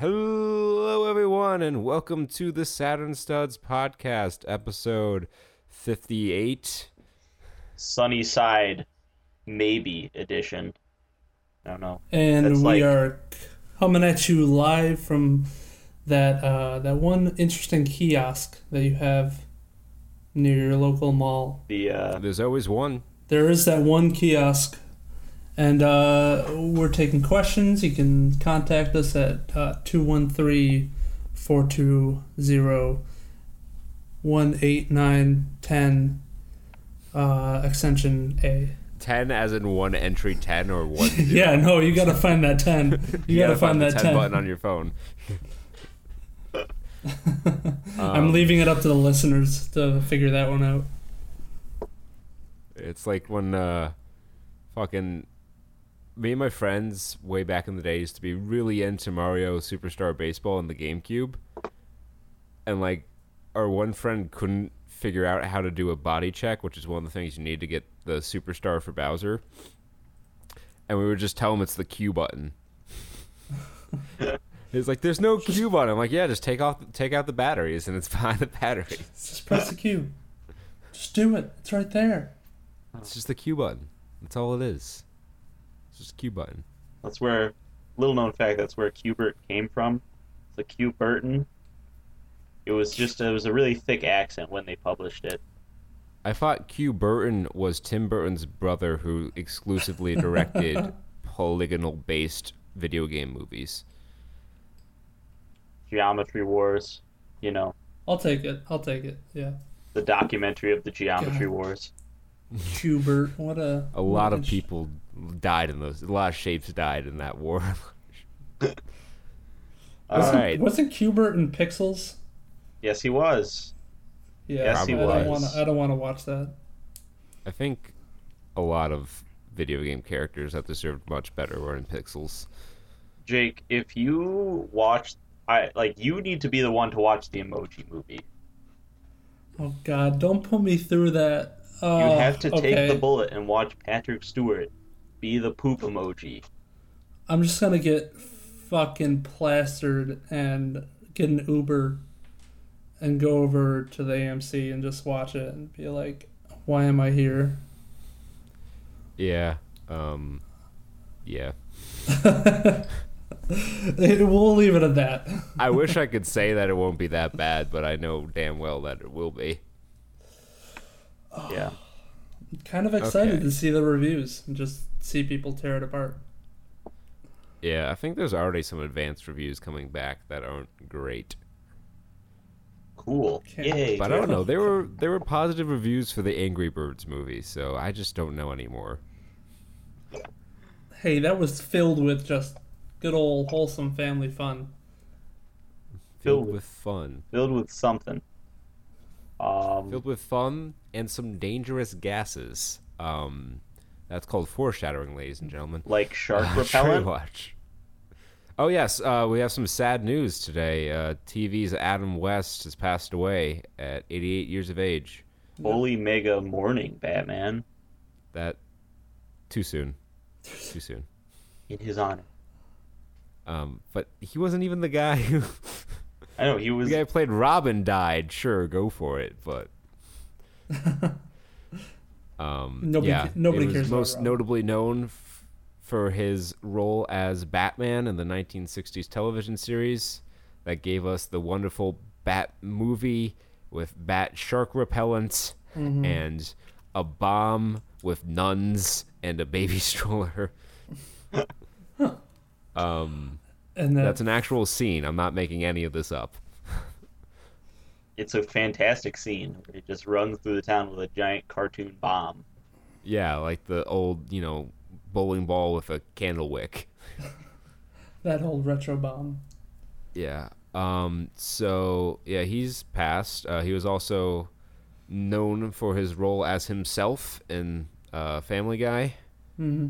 Hello, everyone, and welcome to the Saturn Suds podcast, episode 58. Sunny Side, maybe edition. I don't know. and That's we like- are coming at you live from that uh, that one interesting kiosk that you have near your local mall. The uh, There's always one. There is that one kiosk, and uh, we're taking questions. You can contact us at uh, 213 420 18910 uh, extension A. 10 as in one entry 10 or one. Yeah, no, you gotta find that 10. You, gotta, find, the that 10, 10. button on your phone. I'm Um, leaving it up to the listeners to figure that one out. It's like when uh, fucking me and my friends way back in the day used to be really into Mario Superstar Baseball on the GameCube, and like our one friend couldn't figure out how to do a body check, which is one of the things you need to get the Superstar for Bowser, and we would just tell him it's the Q button. He's like, "There's no Q button." I'm like, "Yeah, just take off, take out the batteries, and it's behind the batteries. Just press the Q. Just do it. It's right there. It's just the Q button. That's all it is. It's just a Q button." that's where little known fact. That's where Q*bert came from. The Q Burton. It was just it was a really thick accent when they published it. I thought Q Burton was Tim Burton's brother who exclusively directed polygonal based video game movies. Geometry Wars. You know I'll take it. I'll take it. Yeah. the documentary of the Geometry God. Wars. Q*bert. What a. A what lot of sh- people died in those. A lot of shapes died in that war. All Wasn't, right. wasn't Q*bert in Pixels? Yes, he was. Yeah. Yes, he I don't was. want to. I don't want to watch that. I think a lot of video game characters that deserved much better were in Pixels. Jake, if you watch, I like you need to be the one to watch the Emoji Movie. Oh God! Don't put me through that. Uh, You have to take okay. the bullet and watch Patrick Stewart be the poop emoji. I'm just gonna get fucking plastered and get an Uber and go over to the AMC and just watch it and be like, why am I here? Yeah. Um. Yeah. we'll leave it at that. I wish I could say that it won't be that bad, but I know damn well that it will be. Yeah. Kind of excited Okay. to see the reviews and just see people tear it apart. Yeah, I think there's already some advanced reviews coming back that aren't great. Cool. Can't- Yay. But I don't know. There were there were positive reviews for the Angry Birds movie, so I just don't know anymore. Hey, that was filled with just good old wholesome family fun. Filled Filled with fun. Filled with something. Um, Filled with fun and some dangerous gases. Um that's called foreshadowing, ladies and gentlemen. like shark Uh, repellent. watch. Oh yes, uh, we have some sad news today. Uh, TV's Adam West has passed away at 88 years of age. Holy mega morning, Batman. That too soon. Too soon. In his honor. Um, but he wasn't even the guy who I know he was. the guy who played Robin died. Sure, go for it. But um, Nobody yeah, nobody cares most notably known f- for his role as Batman in the 1960s television series that gave us the wonderful Bat movie with bat shark repellent Mm-hmm. and a bomb with nuns and a baby stroller. um, And that, that's an actual scene. I'm not making any of this up. It's a fantastic scene. Where it just runs through the town with a giant cartoon bomb. Yeah, like the old, you know, bowling ball with a candle wick. that old retro bomb. Yeah. Um. So yeah, he's passed. Uh, he was also known for his role as himself in uh, Family Guy. Mm-hmm.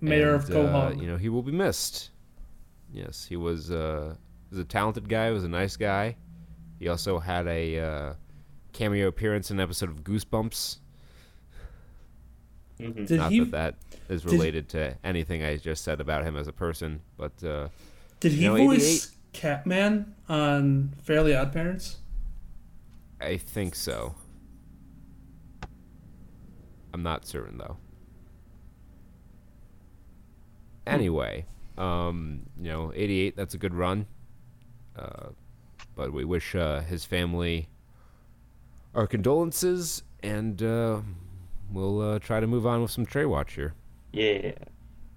Mayor of And, uh, you know, he will be missed. Yes, he was. Uh, he was a talented guy. He was a nice guy. He also had a uh, cameo appearance in an episode of Goosebumps. hmm Not he? that that is did- related to anything I just said about him as a person, but uh, Did he You know, voice Catman on Fairly Odd Parents? I think so. I'm not certain though. Anyway, um, you know, 88. That's a good run. Uh, but we wish uh, his family our condolences, and uh, we'll uh, try to move on with some Trey Watch here. Yeah.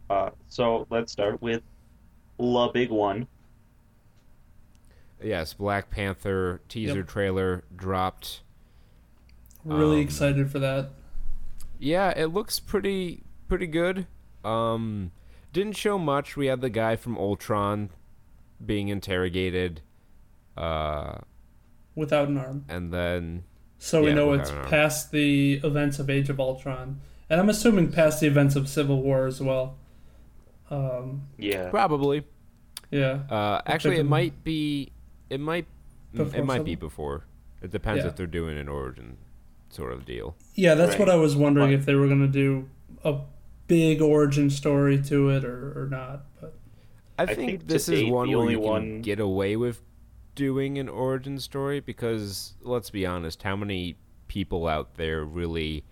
Uh, so let's start with the big one. Yes, Black Panther teaser Yep. trailer dropped. Really Um, excited for that. Yeah, it looks pretty pretty good. Um, didn't show much. We had the guy from Ultron being interrogated, uh, Without an arm. and then So we Yeah, know it's past the events of Age of Ultron. And I'm assuming past the events of Civil War as well. Um, Yeah. probably. yeah. Uh, actually, it might be. It might. Before it might be before. It depends Yeah. if they're doing an origin sort of deal. Yeah, that's Right. what I was wondering if they were going to do a big origin story to it or, or not. But I, I think, think this is one where only you can one- get away with doing an origin story because let's be honest, how many people out there really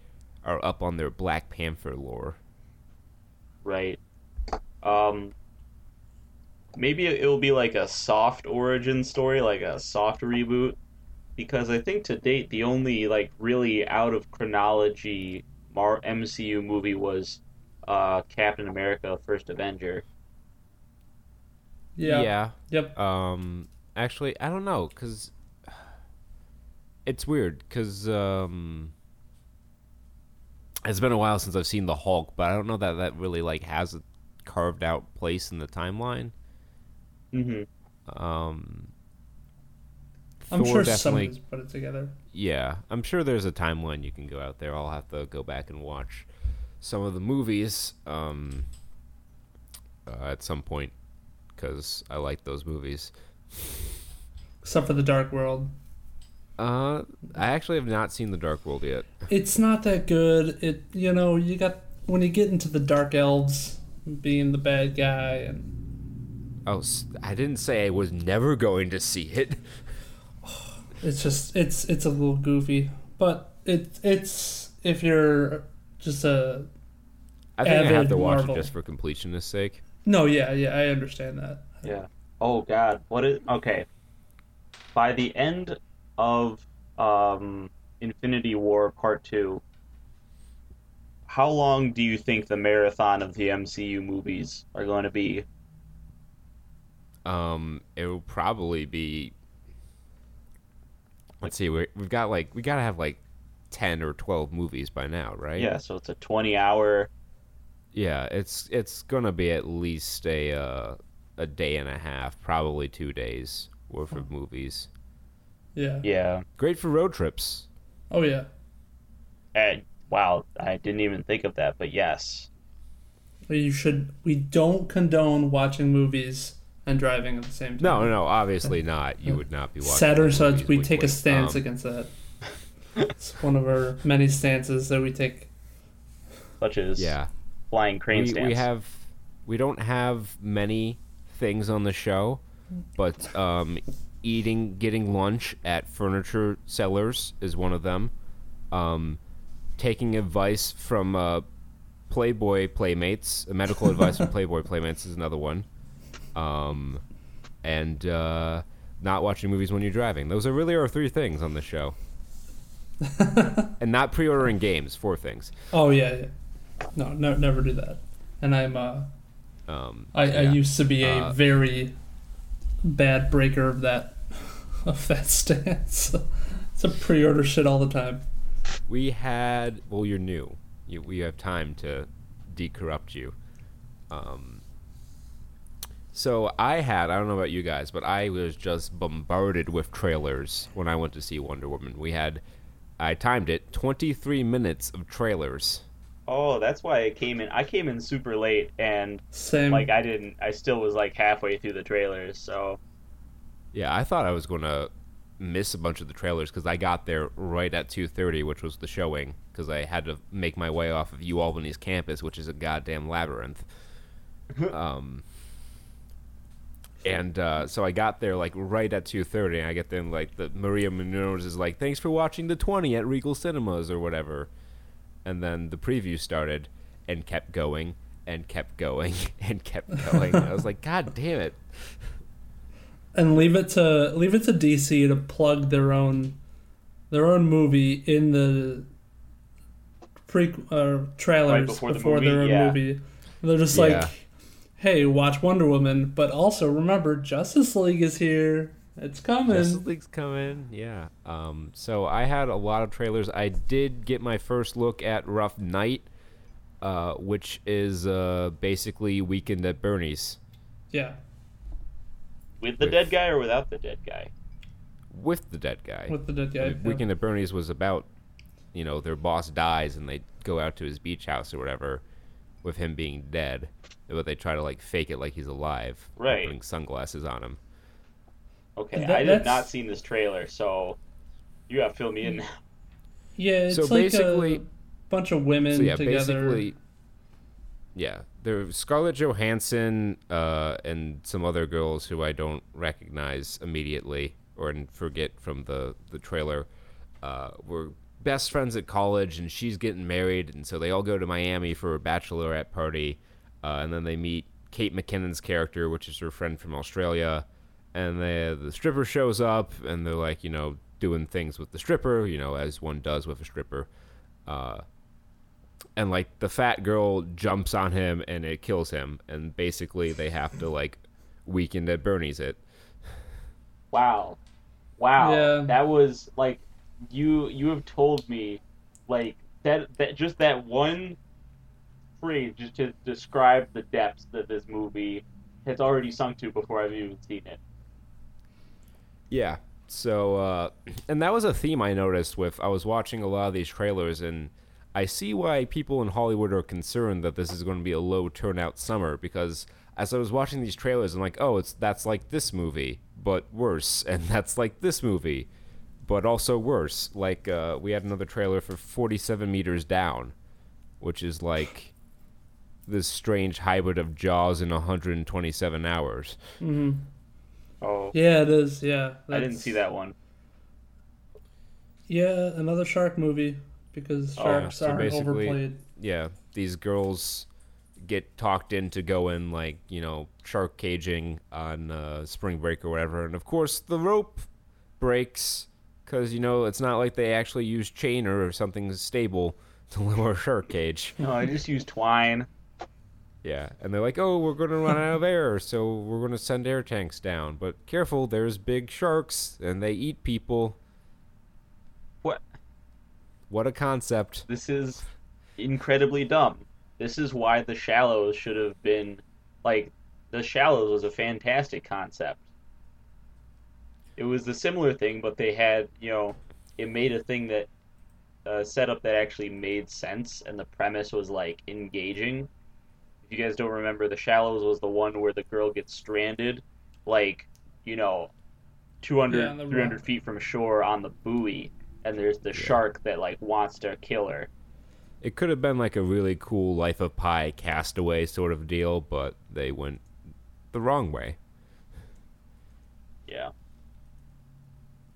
are up on their Black Panther lore? Right. Um. Maybe it will be like a soft origin story, like a soft reboot, because I think to date the only like really out of chronology Mar- MCU movie was uh, Captain America: First Avenger. yeah. Yep. Um, actually, I don't know because it's weird because um, it's been a while since I've seen the Hulk, but I don't know that that really like has a carved out place in the timeline. Mm-hmm. Um, I'm Thor sure definitely- somebody's put it together. Yeah, I'm sure there's a timeline you can go out there. I'll have to go back and watch some of the movies um, uh, at some point because I like those movies. Except for the Dark World. Uh, I actually have not seen The Dark World yet. It's not that good. It you know, you got when you get into the Dark Elves being the bad guy and Oh, I didn't say I was never going to see it. it's just it's it's a little goofy. But it it's if you're just a I think I have to watch Marvel. it just for completionist sake. No, yeah, yeah, I understand that. Yeah. Oh God. What is okay? By the end of um, Infinity War Part Two, how long do you think the marathon of the MCU movies are going to be? Um, it will probably be. Let's see, we we've got like we gotta have like ten or twelve movies by now, right? Yeah. So it's a twenty-hour. Yeah, it's it's gonna be at least a uh, a day and a half, probably two days worth of movies. Yeah. Yeah. Great for road trips. Oh yeah. And wow, I didn't even think of that, but yes. You should we don't condone watching movies and driving at the same time. No, no, obviously not. You would not be watching. Saturn those Suds, we wink, take a stance Um, against that. It's one of our many stances that we take. Such as Yeah, flying crane we, stance. we have we don't have many things on the show, but um, eating getting lunch at furniture sellers is one of them. Um, taking advice from uh, Playboy Playmates, medical advice from Playboy Playmates is another one. Um, and uh, not watching movies when you're driving. Those are really our three things on the show. and not pre-ordering games, four things. Oh yeah, yeah. No, no, never do that. And I'm uh, Um, I, I used to be a Uh, very bad breaker of that of that stance. it's a pre-order shit all the time. We had well, you're new. You, we have time to decorrupt you. Um, so I had I don't know about you guys, but I was just bombarded with trailers when I went to see Wonder Woman. We had I timed it 23 minutes of trailers. Oh, that's why I came in. I came in super late, and Same. like I didn't. I still was like halfway through the trailers. So Yeah, I thought I was going to miss a bunch of the trailers because I got there right at 2:30, which was the showing, because I had to make my way off of U Albany's campus, which is a goddamn labyrinth. um, And uh, so I got there like right at two thirty, and I get there and like the Maria Menounos is like, "Thanks for watching the twenty at Regal Cinemas or whatever," and then the preview started and kept going and kept going and kept going. I was like, "God damn it!" and leave it to leave it to DC to plug their own their own movie in the pre uh, trailers Right before before, the their own yeah. movie. They're just Yeah. like, "Hey, watch Wonder Woman, but also remember Justice League is here. It's coming." Justice League's coming, yeah. Um, so I had a lot of trailers. I did get my first look at Rough Night, uh, which is uh, basically Weekend at Bernie's yeah, With the With- dead guy or without the dead guy? with the dead guy. with the dead I guy. mean, Weekend at Bernie's was about, you know, their boss dies and they go out to his beach house or whatever, with him being dead, but they try to like fake it like he's alive, Right. Putting sunglasses on him. Okay, That- I did not seen this trailer, so you have to fill me in. Yeah, it's So like basically- a bunch of women so yeah, together. basically, yeah, there's Scarlett Johansson uh, and some other girls who I don't recognize immediately or forget from the the trailer. Uh, were best friends at college, and she's getting married, and so they all go to Miami for a bachelorette party, uh, and then they meet Kate McKinnon's character, which is her friend from Australia, and the the stripper shows up, and they're like, you know, doing things with the stripper, you know, as one does with a stripper. Uh, and like the fat girl jumps on him and it kills him and basically they have to like Weekend at Bernie's it Wow, wow, Yeah. that was like you you have told me like that that just that one phrase just to describe the depths that this movie has already sunk to before I've even seen it. Yeah. So uh and that was a theme i noticed with i was watching a lot of these trailers and i see why people in hollywood are concerned that this is going to be a low turnout summer because as i was watching these trailers i'm like oh it's that's like this movie but worse and that's like this movie but also worse. Like uh we had another trailer for 47 meters down which is like this strange hybrid of jaws in 127 hours. Hmm Oh, Yeah, it is. Yeah, I didn't see that one. Yeah, another shark movie because Oh, sharks so aren't overplayed. yeah, these girls get talked into going like you know shark caging on uh, spring break or whatever, and of course the rope breaks because you know it's not like they actually use chain or something stable to lower a shark cage. No, I just use twine. Yeah, and they're like, oh, we're gonna run out of air, so we're gonna send air tanks down. But careful, there's big sharks and they eat people. What? What a concept! This is incredibly dumb. This is why The Shallows should have been like The Shallows was a fantastic concept. It was a similar thing, but they had, you know, it made a thing that a setup that actually made sense and the premise was like engaging. If you guys don't remember, The Shallows was the one where the girl gets stranded like, you know, 200 Yeah, 300 rock. feet from shore on the buoy and there's the shark that like wants to kill her. It could have been like a really cool Life of Pi castaway sort of deal, but they went the wrong way. Yeah.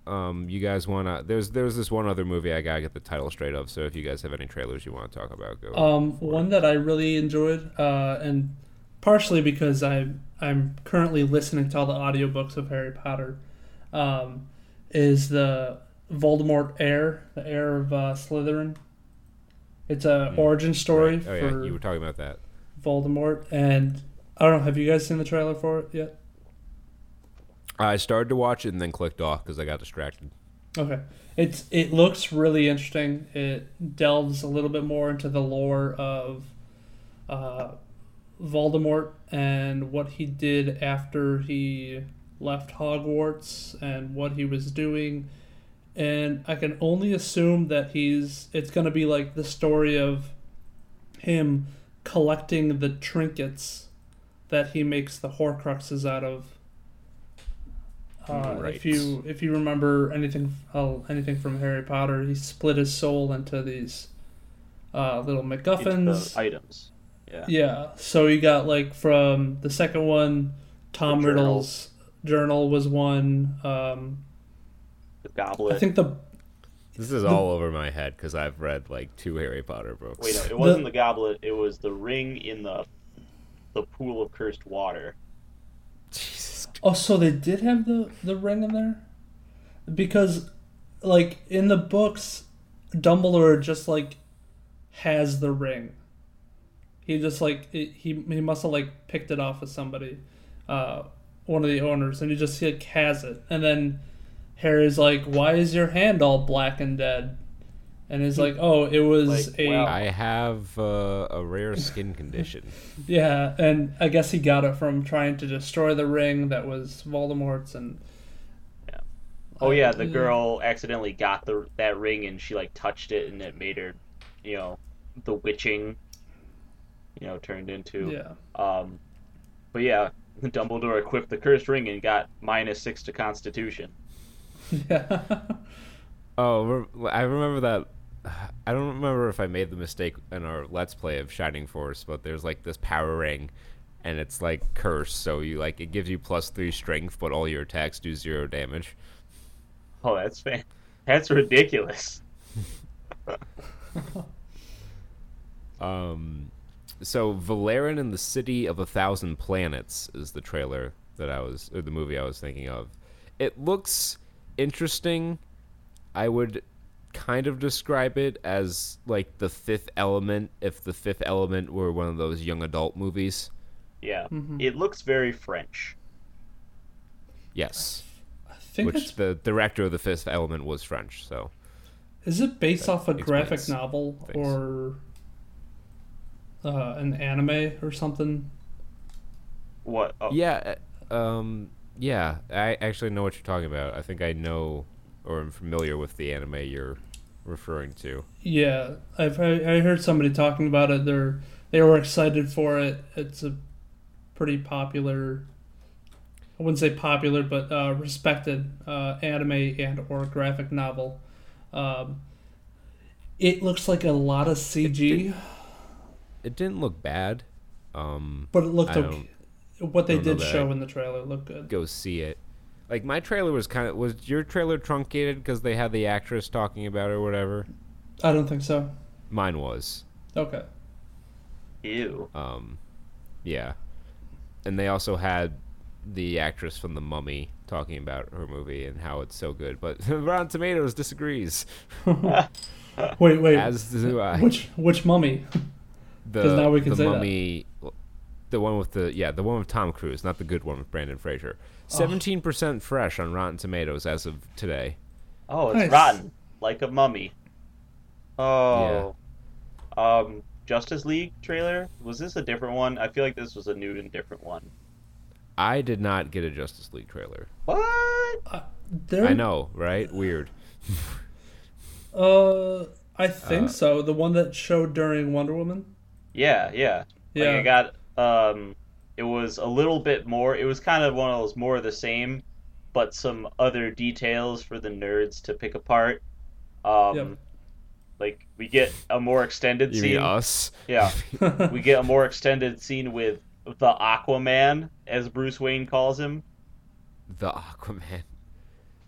Um, you guys wanna? There's there's this one other movie I gotta get the title straight of. So if you guys have any trailers you want to talk about, go. Um, one that I really enjoyed, uh, and partially because I I'm currently listening to all the audiobooks of Harry Potter, um, is the Voldemort heir, the heir of uh, Slytherin. It's a origin story Right. Oh yeah, you were talking about that. Voldemort, and I don't know. Have you guys seen the trailer for it yet? I started to watch it and then clicked off because I got distracted. Okay. It's it looks really interesting. It delves a little bit more into the lore of uh, Voldemort and what he did after he left Hogwarts and what he was doing. And I can only assume that he's it's going to be like the story of him collecting the trinkets that he makes the Horcruxes out of. Uh, Right. If you if you remember anything uh, anything from Harry Potter, he split his soul into these uh, little Into MacGuffins. the items. Yeah. Yeah. So you got like from the second one, Tom The. Riddle's journal was one. Um, The goblet. I think the This is all over my head because I've read like two Harry Potter books. Wait, no, it wasn't the goblet. It was the ring in the the pool of cursed water. Jesus. Oh, so they did have the the ring in there, because, like in the books, Dumbledore just like has the ring. He just like it, he he must have like picked it off of somebody, uh, one of the owners, and he just like has it, and then Harry's like, "Why is your hand all black and dead?" And it's like, "Oh, it was Like, a wow. I have uh, a rare skin condition. yeah." And I guess he got it from trying to destroy the ring that was Voldemort's, and Yeah. Oh yeah, the girl accidentally got the that ring and she like touched it and it made her, you know, the witching, you know, turned into. yeah, Um, but yeah, Dumbledore equipped the cursed ring and got minus six to Constitution. yeah. Oh, I remember that. I don't remember if I made the mistake in our Let's Play of Shining Force, but there's like this power ring, and it's like cursed, so you like it gives you plus three strength, but all your attacks do zero damage. Oh, that's fan. That's ridiculous. Um, so Valerian and the City of a Thousand Planets is the trailer that I was, or the movie I was thinking of. It looks interesting. I would kind of describe it as like the Fifth Element, if the Fifth Element were one of those young adult movies. Yeah, Mhm. it looks very French. Yes, I think which it's the director of the Fifth Element was French. So is it based off a graphic novel things. or uh, an anime or something? What? Oh, yeah, uh, um, yeah. I actually know what you're talking about. I think I know or am familiar with the anime you're referring to. Yeah, I've I I heard somebody talking about it. They're they were excited for it. It's a pretty popular. I wouldn't say popular, but uh, respected uh, anime and or graphic novel. Um, it looks like a lot of CG, It didn't look bad. Um, but it looked okay. What they did show I- in the trailer looked good. go see it. Like my trailer was kind of was your trailer truncated because they had the actress talking about it or whatever. I don't think so. Mine was. Okay. Ew. Um, yeah, and they also had the actress from The Mummy talking about her movie and how it's so good, but Rotten Tomatoes disagrees. Wait, wait. As do I. which which mummy? the 'cause now we can the say that. mummy, the one with the yeah, the one with Tom Cruise, not the good one with Brendan Fraser. Seventeen percent fresh on Rotten Tomatoes as of today. Oh, it's Nice. rotten, like a mummy. Oh. Um, Justice League trailer. Was this a different one? I feel like this was a new and different one. I did not get a Justice League trailer. What? There, I know, right? Weird. Uh, I think Uh, so. The one that showed during Wonder Woman. Yeah, yeah. Yeah. Like I got um it was a little bit more it was kind of one of those more of the same, but some other details for the nerds to pick apart. Um Yep. like we get a more extended You scene. mean us? Yeah. we get a more extended scene with the Aquaman, as Bruce Wayne calls him. The Aquaman.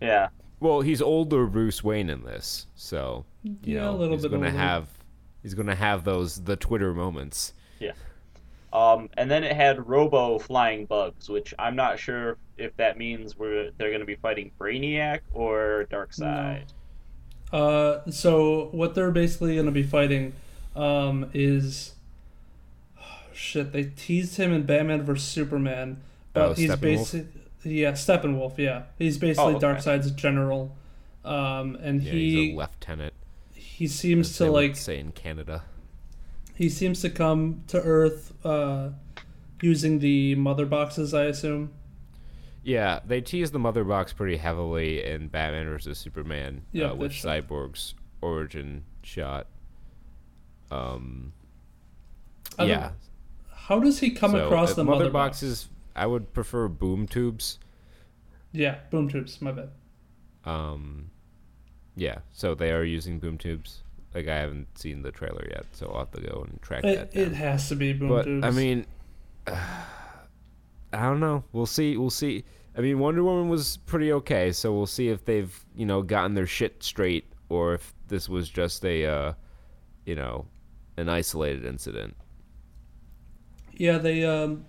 Yeah. Well, he's older Bruce Wayne in this, so you Yeah, know a little he's bit gonna older. have he's gonna have those the Twitter moments. Um, and then it had Robo flying bugs, which I'm not sure if that means we're they're going to be fighting Brainiac or Darkseid. Uh, so what they're basically going to be fighting, um, is shit. They teased him in Batman vs Superman, but Oh, he's Steppenwolf? basically yeah Steppenwolf. Yeah, he's basically Oh, okay. Darkseid's general, um, and Yeah, he he's a lieutenant. he seems as to they would like say in Canada. He seems to come to Earth uh, using the mother boxes. I assume. Yeah, they tease the mother box pretty heavily in Batman vs Superman, Yeah, uh, with Cyborg's origin shot. Um, yeah, How does he come so, across uh, the mother, mother, box? boxes. I would prefer boom tubes. Yeah, boom tubes. My bad. Um, yeah, so they are using boom tubes. Like I haven't seen the trailer yet, so I'll have to go and track It, that down. it has to be boom but tubes. I mean, I don't know. We'll see. We'll see. I mean, Wonder Woman was pretty okay, so we'll see if they've you know gotten their shit straight or if this was just a uh, you know an isolated incident. Yeah, they um,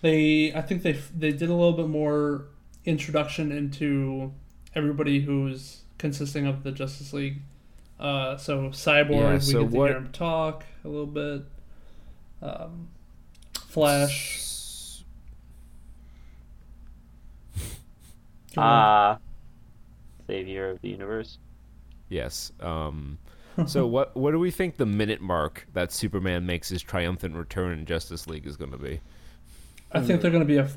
they I think they they did a little bit more introduction into everybody who's consisting of the Justice League. Uh, so Cyborg, Yeah, we so get to what- hear him talk a little bit. Um, Flash. Ah, savior of the universe. Yes. Um, so what what do we think the minute mark that Superman makes his triumphant return in Justice League is going to be? I think they're going to be a f-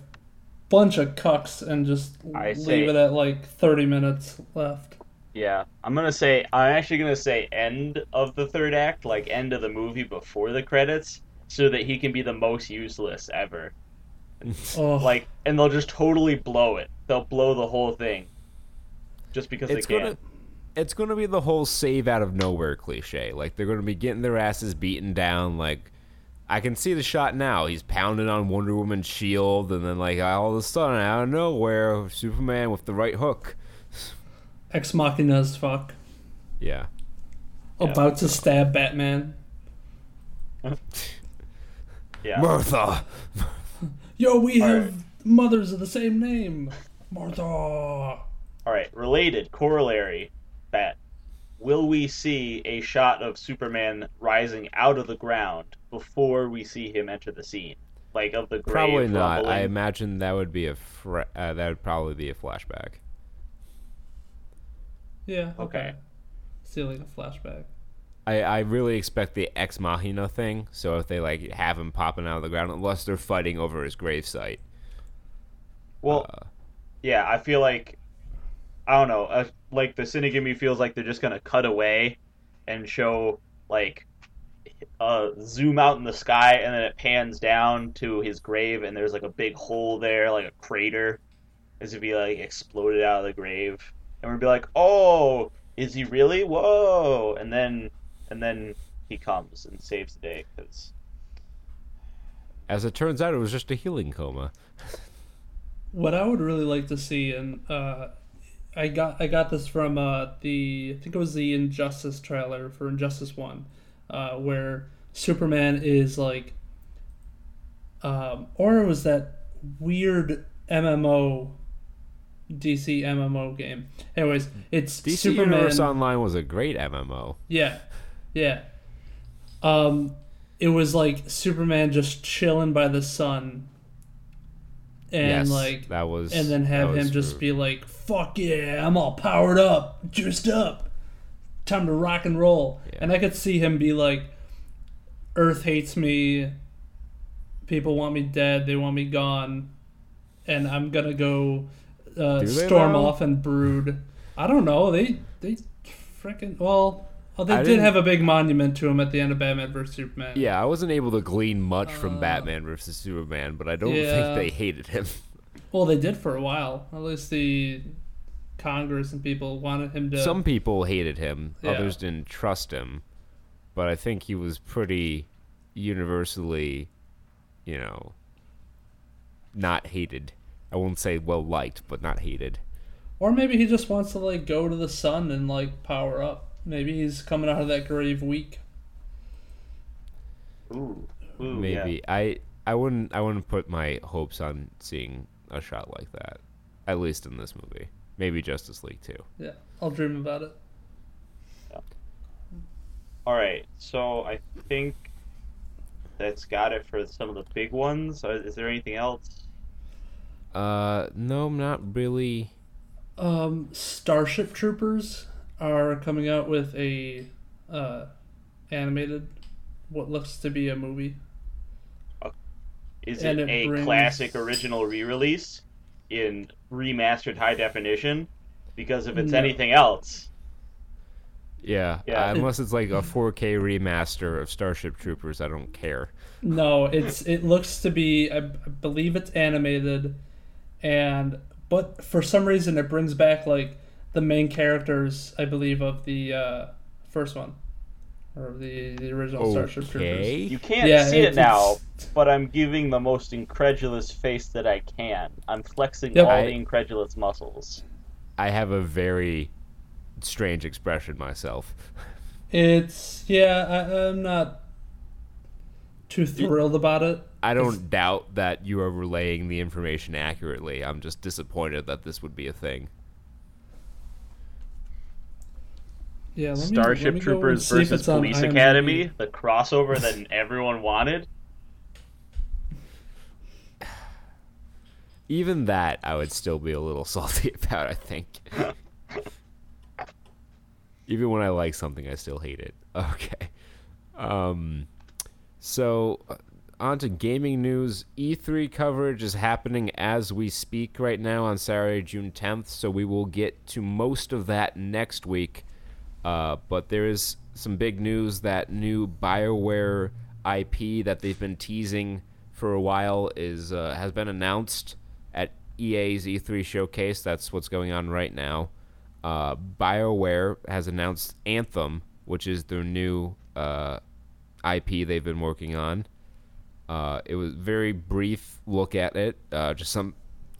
bunch of cucks and just I leave say- it at like 30 minutes left. Yeah, I'm gonna say I'm actually gonna say end of the third act, like end of the movie before the credits, so that he can be the most useless ever. Oh, Like, and they'll just totally blow it. They'll blow the whole thing, just because it's they can. gonna it's gonna be the whole save out of nowhere cliche. Like they're gonna be getting their asses beaten down. Like I can see the shot now. He's pounding on Wonder Woman's shield, and then like all of a sudden out of nowhere, Superman with the right hook. Ex Machina as fuck. Yeah. Yeah. About to stab Batman. Yeah. Martha. Yo, we All have right. mothers of the same name. Martha. All right, related corollary. That will we see a shot of Superman rising out of the ground before we see him enter the scene, like of the grave Probably not. rumbling? I imagine that would be a fre- uh, that would probably be a flashback. Yeah. Okay. Okay. Stealing a flashback. I, I really expect the ex machina thing. So if they like have him popping out of the ground, unless they're fighting over his gravesite. Well, Uh, yeah, I feel like I don't know. Uh, like the cynic in me feels like they're just gonna cut away and show like uh zoom out in the sky, and then it pans down to his grave, and there's like a big hole there, like a crater, as if he like exploded out of the grave, and we'd be like, oh, is he really? Whoa! And then and then he comes and saves the day because as it turns out, it was just a healing coma. What I would really like to see, and uh, I got I got this from uh, the I think it was the Injustice trailer for Injustice One, uh, where Superman is like, um, or it was that weird MMO, DC MMO game. Anyways, it's DC Superman. Universe Online was a great MMO. Yeah, yeah. Um, it was like Superman just chilling by the sun, and yes, like that was. and then have him just be like, "Fuck yeah, I'm all powered up, juiced up, time to rock and roll." Yeah. And I could see him be like, "Earth hates me, people want me dead, they want me gone, and I'm gonna go uh, storm off and brood." I don't know. They they freaking well. Oh, they I did have a big monument to him at the end of Batman vs Superman. Yeah, I wasn't able to glean much from Uh, Batman versus Superman, but I don't yeah. think they hated him. Well, they did for a while. At least the Congress and people wanted him to. Some people hated him, Yeah. others didn't trust him, but I think he was pretty universally, you know, not hated. I won't say well liked, but not hated. Or maybe he just wants to like go to the sun and like power up. Maybe he's coming out of that grave weak. ooh, ooh Maybe I I wouldn't I wouldn't put my hopes on seeing a shot like that, at least in this movie. Maybe Justice League too. Yeah, I'll dream about it. All right, so I think that's got it for some of the big ones. Uh, Is there anything else? Uh, no, not really. Um, Starship Troopers are coming out with a uh, animated, what looks to be a movie. Is it, it a brings- classic original re-release in remastered high definition? Because if it's No. anything else, Yeah, Yeah. uh, unless it's like a 4K remaster of Starship Troopers, I don't care. No, it's it looks to be. I, I believe it's animated, and but for some reason it brings back like the main characters. I believe of the uh, first one. or the the original Starship Troopers. Okay. You can't Yeah, see it it's- now, but I'm giving the most incredulous face that I can. I'm flexing Yep. all I- the incredulous muscles. I have a very strange expression myself. It's yeah, I, I'm not too thrilled about it. I don't doubt that you are relaying the information accurately. I'm just disappointed that this would be a thing. Yeah, let me, let Starship me Troopers see versus it's on Police IMDb. Academy, the crossover that everyone wanted. Even that, I would still be a little salty about. I think. Even when I like something, I still hate it. Okay. Um, so uh, on to gaming news. E3 coverage is happening as we speak right now on Saturday, June 10th. So we will get to most of that next week. Uh, but there is some big news that new BioWare IP that they've been teasing for a while is uh, has been announced at EA's E3 showcase. That's what's going on right now. Uh, BioWare has announced Anthem, which is their new uh, IP they've been working on. Uh, it was very brief look at it, uh, just some,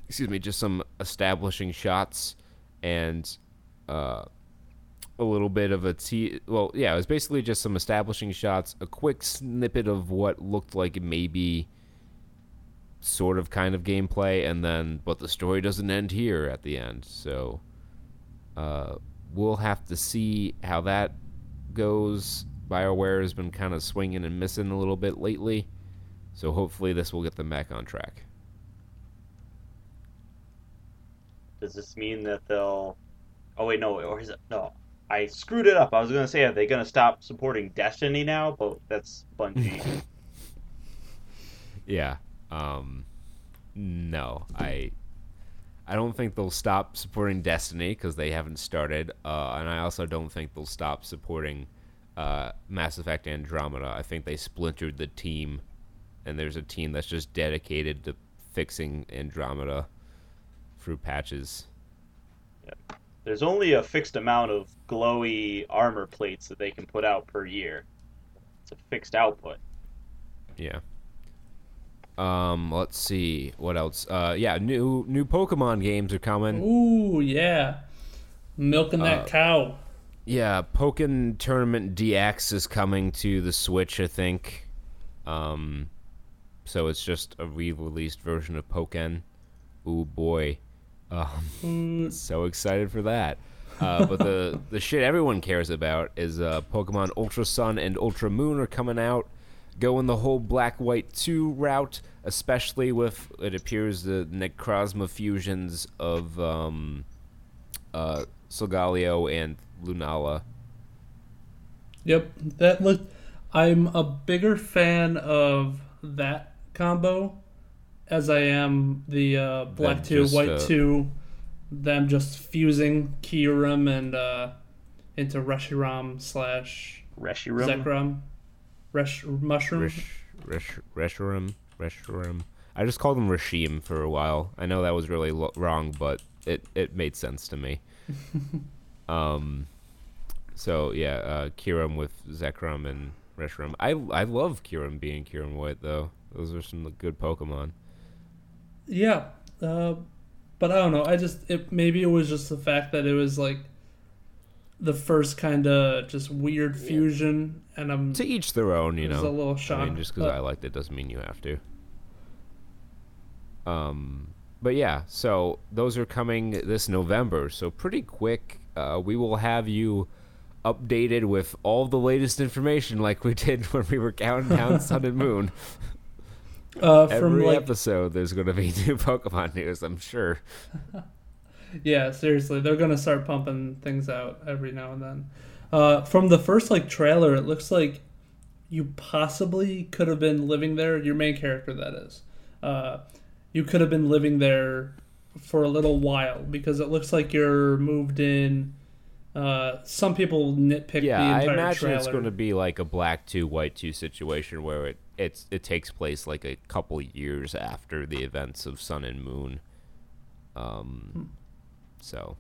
excuse me, just some establishing shots and uh, a little bit of a te- well, yeah, it was basically just some establishing shots, a quick snippet of what looked like maybe sort of kind of gameplay, and then but the story doesn't end here at the end. So uh, we'll have to see how that goes. BioWare has been kind of swinging and missing a little bit lately, so hopefully this will get them back on track. Does this mean that they'll? Oh wait, no, or is it no? I screwed it up. I was gonna say, are they gonna stop supporting Destiny now? But that's Bungie. Yeah. Um, no, I I don't think they'll stop supporting Destiny because they haven't started, uh, and I also don't think they'll stop supporting uh, Mass Effect Andromeda. I think they splintered the team, and there's a team that's just dedicated to fixing Andromeda through patches. There's only a fixed amount of glowy armor plates that they can put out per year. It's a fixed output. Yeah. Um, let's see what else. Uh, yeah, new new Pokemon games are coming. Ooh yeah, milking that Uh, cow. Yeah, Pokken Tournament DX is coming to the Switch, I think. Um, so it's just a re-released version of Pokken. Ooh boy, um, Mm, so excited for that. Uh, but the the shit everyone cares about is uh, Pokemon Ultra Sun and Ultra Moon are coming out, going the whole Black White Two route, especially with it appears the Necrozma fusions of um, uh, Solgaleo and Lunala. Yep, that look. I'm a bigger fan of that combo as I am the uh, black Than two, just, white uh, two. Them just fusing Kyurem and uh, into Reshiram slash Reshiram. Zekrom. Resh mushroom. Rish, Rish, Reshiram, Reshiram. I just called him Rashim for a while. I know that was really lo- wrong, but it, it made sense to me. um, so yeah, uh, Kiram with Zekrom and Reshiram. I I love Kiram being Kiram White though. Those are some good Pokemon. Yeah, uh, but I don't know. I just it maybe it was just the fact that it was like the first kind of just weird fusion, and I'm To each their own, you know. a little I mean, just because I liked it doesn't mean you have to. Um, but yeah, so those are coming this November, so pretty quick. Uh, we will have you updated with all the latest information, like we did when we were counting down Sun and Moon. uh, from Every like episode, there's going to be new Pokemon news, I'm sure. Yeah, seriously, they're gonna start pumping things out every now and then. Uh, from the first like trailer, it looks like you possibly could have been living there. Your main character, that is. Uh, you could have been living there for a little while because it looks like you're moved in. Uh, some people nitpick Yeah, the I imagine trailer. it's going to be like a black two, white two situation where it it's it takes place like a couple years after the events of Sun and Moon. Um, so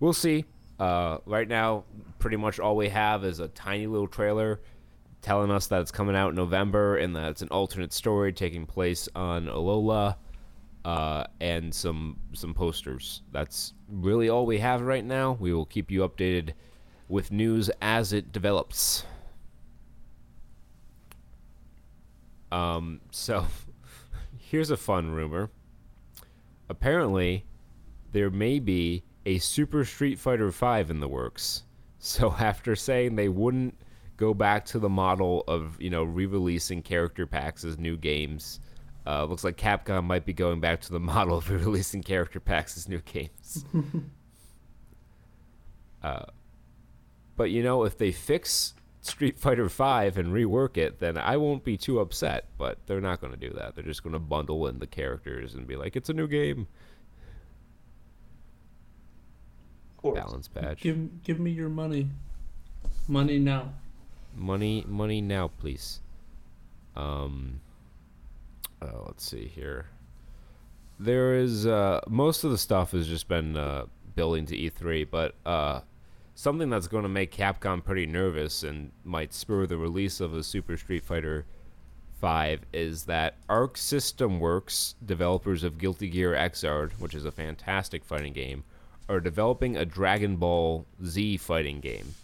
we'll see. Uh, right now, pretty much all we have is a tiny little trailer telling us that it's coming out in November and that it's an alternate story taking place on Alola, uh, and some some posters. That's really all we have right now. We will keep you updated with news as it develops. Um, so here's a fun rumor. Apparently, there may be a Super Street Fighter V in the works. So after saying they wouldn't go back to the model of you know re-releasing character packs as new games, uh, looks like Capcom might be going back to the model of re-releasing character packs as new games. uh, but you know, if they fix Street Fighter V and rework it, then I won't be too upset. But they're not going to do that. They're just going to bundle in the characters and be like, "It's a new game." Of. Balance badge. Give give me your money. Money now. Money, money now, please. Um. Uh, let's see here. There is uh, most of the stuff has just been uh, building to E3, but uh, something that's going to make Capcom pretty nervous and might spur the release of a Super Street Fighter 5 is that Arc System Works, developers of Guilty Gear Xrd, which is a fantastic fighting game, are developing a Dragon Ball Z fighting game.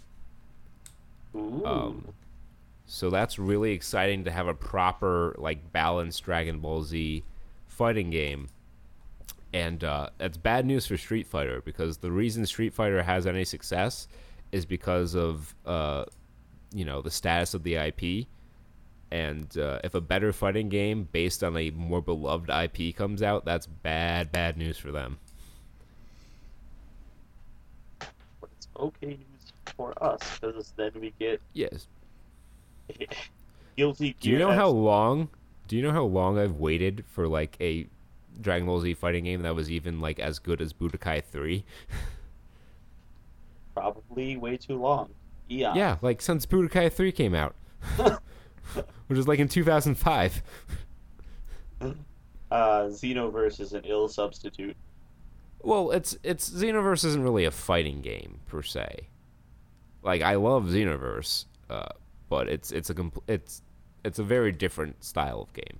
Ooh. Um, so that's really exciting to have a proper, like, balanced Dragon Ball Z fighting game. And uh, that's bad news for Street Fighter because the reason Street Fighter has any success is because of, uh, you know, the status of the IP. And uh, if a better fighting game based on a more beloved IP comes out, that's bad, bad news for them. but it's okay news for us because then we get Yes. Guilty. Do you know how long? Do you know how long I've waited for like a Dragon Ball Z fighting game that was even like as good as Budokai Three? Probably way too long. Yeah. Yeah, like since Budokai Three came out, which was like in 2005. Uh, Xenoverse is an ill substitute. Well, it's it's Xenoverse isn't really a fighting game per se. Like I love Xenoverse, uh, but it's it's a compl- it's it's a very different style of game.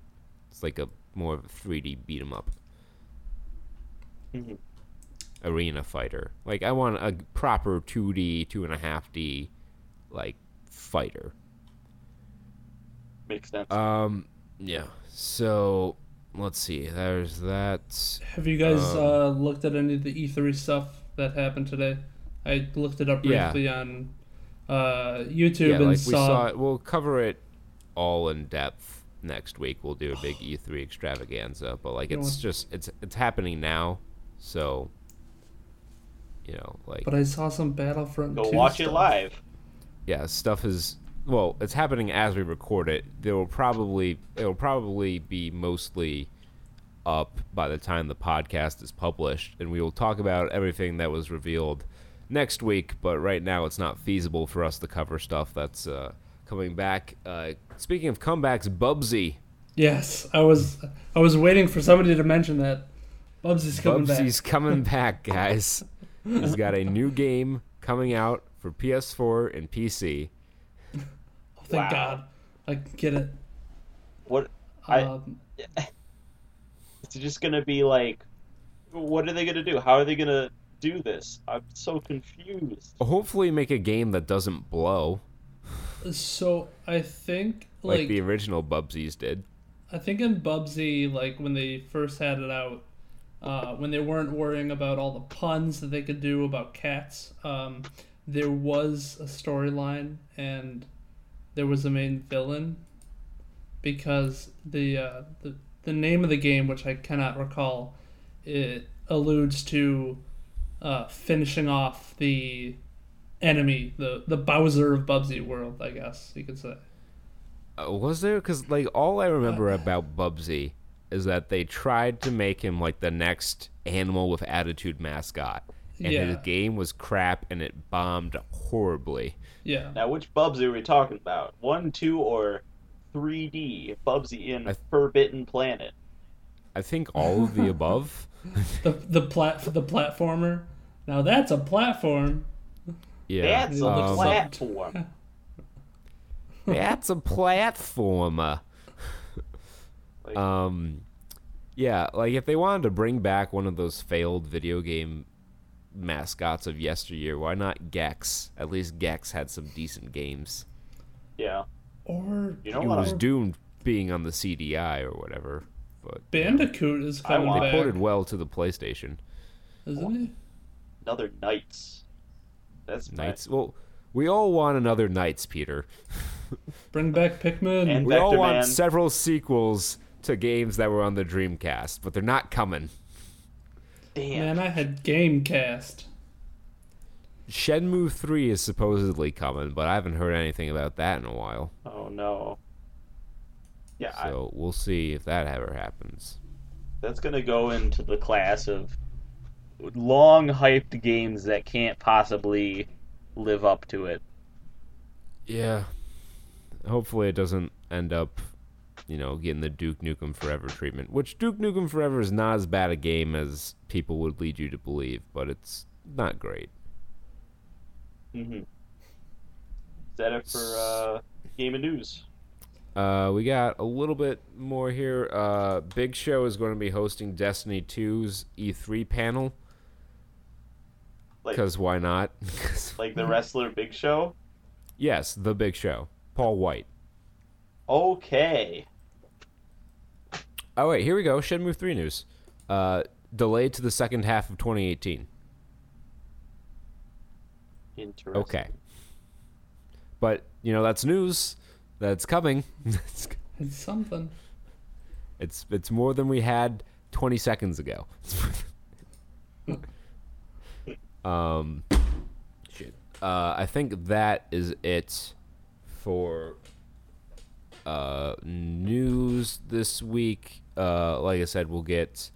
It's like a more of a 3D beat 'em up. Mhm. arena fighter. Like I want a proper 2D, two and a half D, like fighter. Makes sense. Um, yeah. So let's see. There's that. Have you guys Um, uh, looked at any of the E3 stuff that happened today? I looked it up Yeah. briefly on uh, YouTube yeah, and like we saw. saw it. We'll cover it all in depth next week. We'll do a big E3 extravaganza, but like You it's what? just it's it's happening now. So you know, like But I saw some Battlefront. Go 2 watch it live. yeah, stuff is well, it's happening as we record it. There will probably it will probably be mostly up by the time the podcast is published, and we will talk about everything that was revealed next week. But right now, it's not feasible for us to cover stuff that's uh, coming back. Uh, speaking of comebacks, Bubsy, Yes, I was. I was waiting for somebody to mention that. Bubsy's coming Bubsy's back. coming back, guys. He's got a new game coming out for PS4 and PC. Oh, thank Wow. God, I get it. What? I- Um, It's just gonna be like, what are they gonna do? How are they gonna do this? I'm so confused. Hopefully, make a game that doesn't blow. so I think like, like, the original Bubsies did. I think in Bubsy, like when they first had it out, uh, when they weren't worrying about all the puns that they could do about cats, um, there was a storyline and there was a main villain because the, uh, the the name of the game, which I cannot recall, it alludes to uh, finishing off the enemy, the the Bowser of Bubsy world, I guess you could say. Uh, was there? Because like all I remember about Bubsy is that they tried to make him like the next animal with attitude mascot, and Yeah. his game was crap and it bombed horribly. Yeah. Now, which Bubsy are we talking about? One, two, or 3D Bubsy in I- Forbidden Planet? I think all of the above. the the plat the platformer. Now that's a platform. Yeah. That's a Um, platform. That's a platformer. Like, Um, yeah, like if they wanted to bring back one of those failed video game mascots of yesteryear, why not Gex? At least Gex had some decent games. yeah. Or You know It what? was I- doomed being on the CDI or whatever, but Bandicoot is I coming want- back, ported well to the PlayStation. isn't he? Another Knights. That's my- Knights. Well, we all want another Knights, Peter. Bring back Pikmin. And- We all Vector want Man. several sequels to games that were on the Dreamcast, but they're not coming. Damn. Man, I had Gamecast. Shenmue 3 is supposedly coming, but I haven't heard anything about that in a while. Oh no. Yeah, I, So we'll see if that ever happens. that's gonna go into the class of long hyped games that can't possibly live up to it. Yeah. Hopefully it doesn't end up, you know, getting the Duke Nukem Forever treatment, which Duke Nukem Forever is not as bad a game as people would lead you to believe, but it's not great. hmm Is that it for uh, Game of News? Uh, we got a little bit more here. Uh, Big Show is going to be hosting Destiny 2's E3 panel. Like- Because why not? Like the wrestler Big Show? yes, The Big Show. Paul Wight. Okay. Oh, wait, here we go. Shenmue 3 news. Uh, delayed to the second half of 2018. Interesting. Okay. But, you know, that's news. That's coming. It's something. it's it's more than we had 20 seconds ago. um shit. Uh I think that is it for uh news this week. Uh like I said, we'll get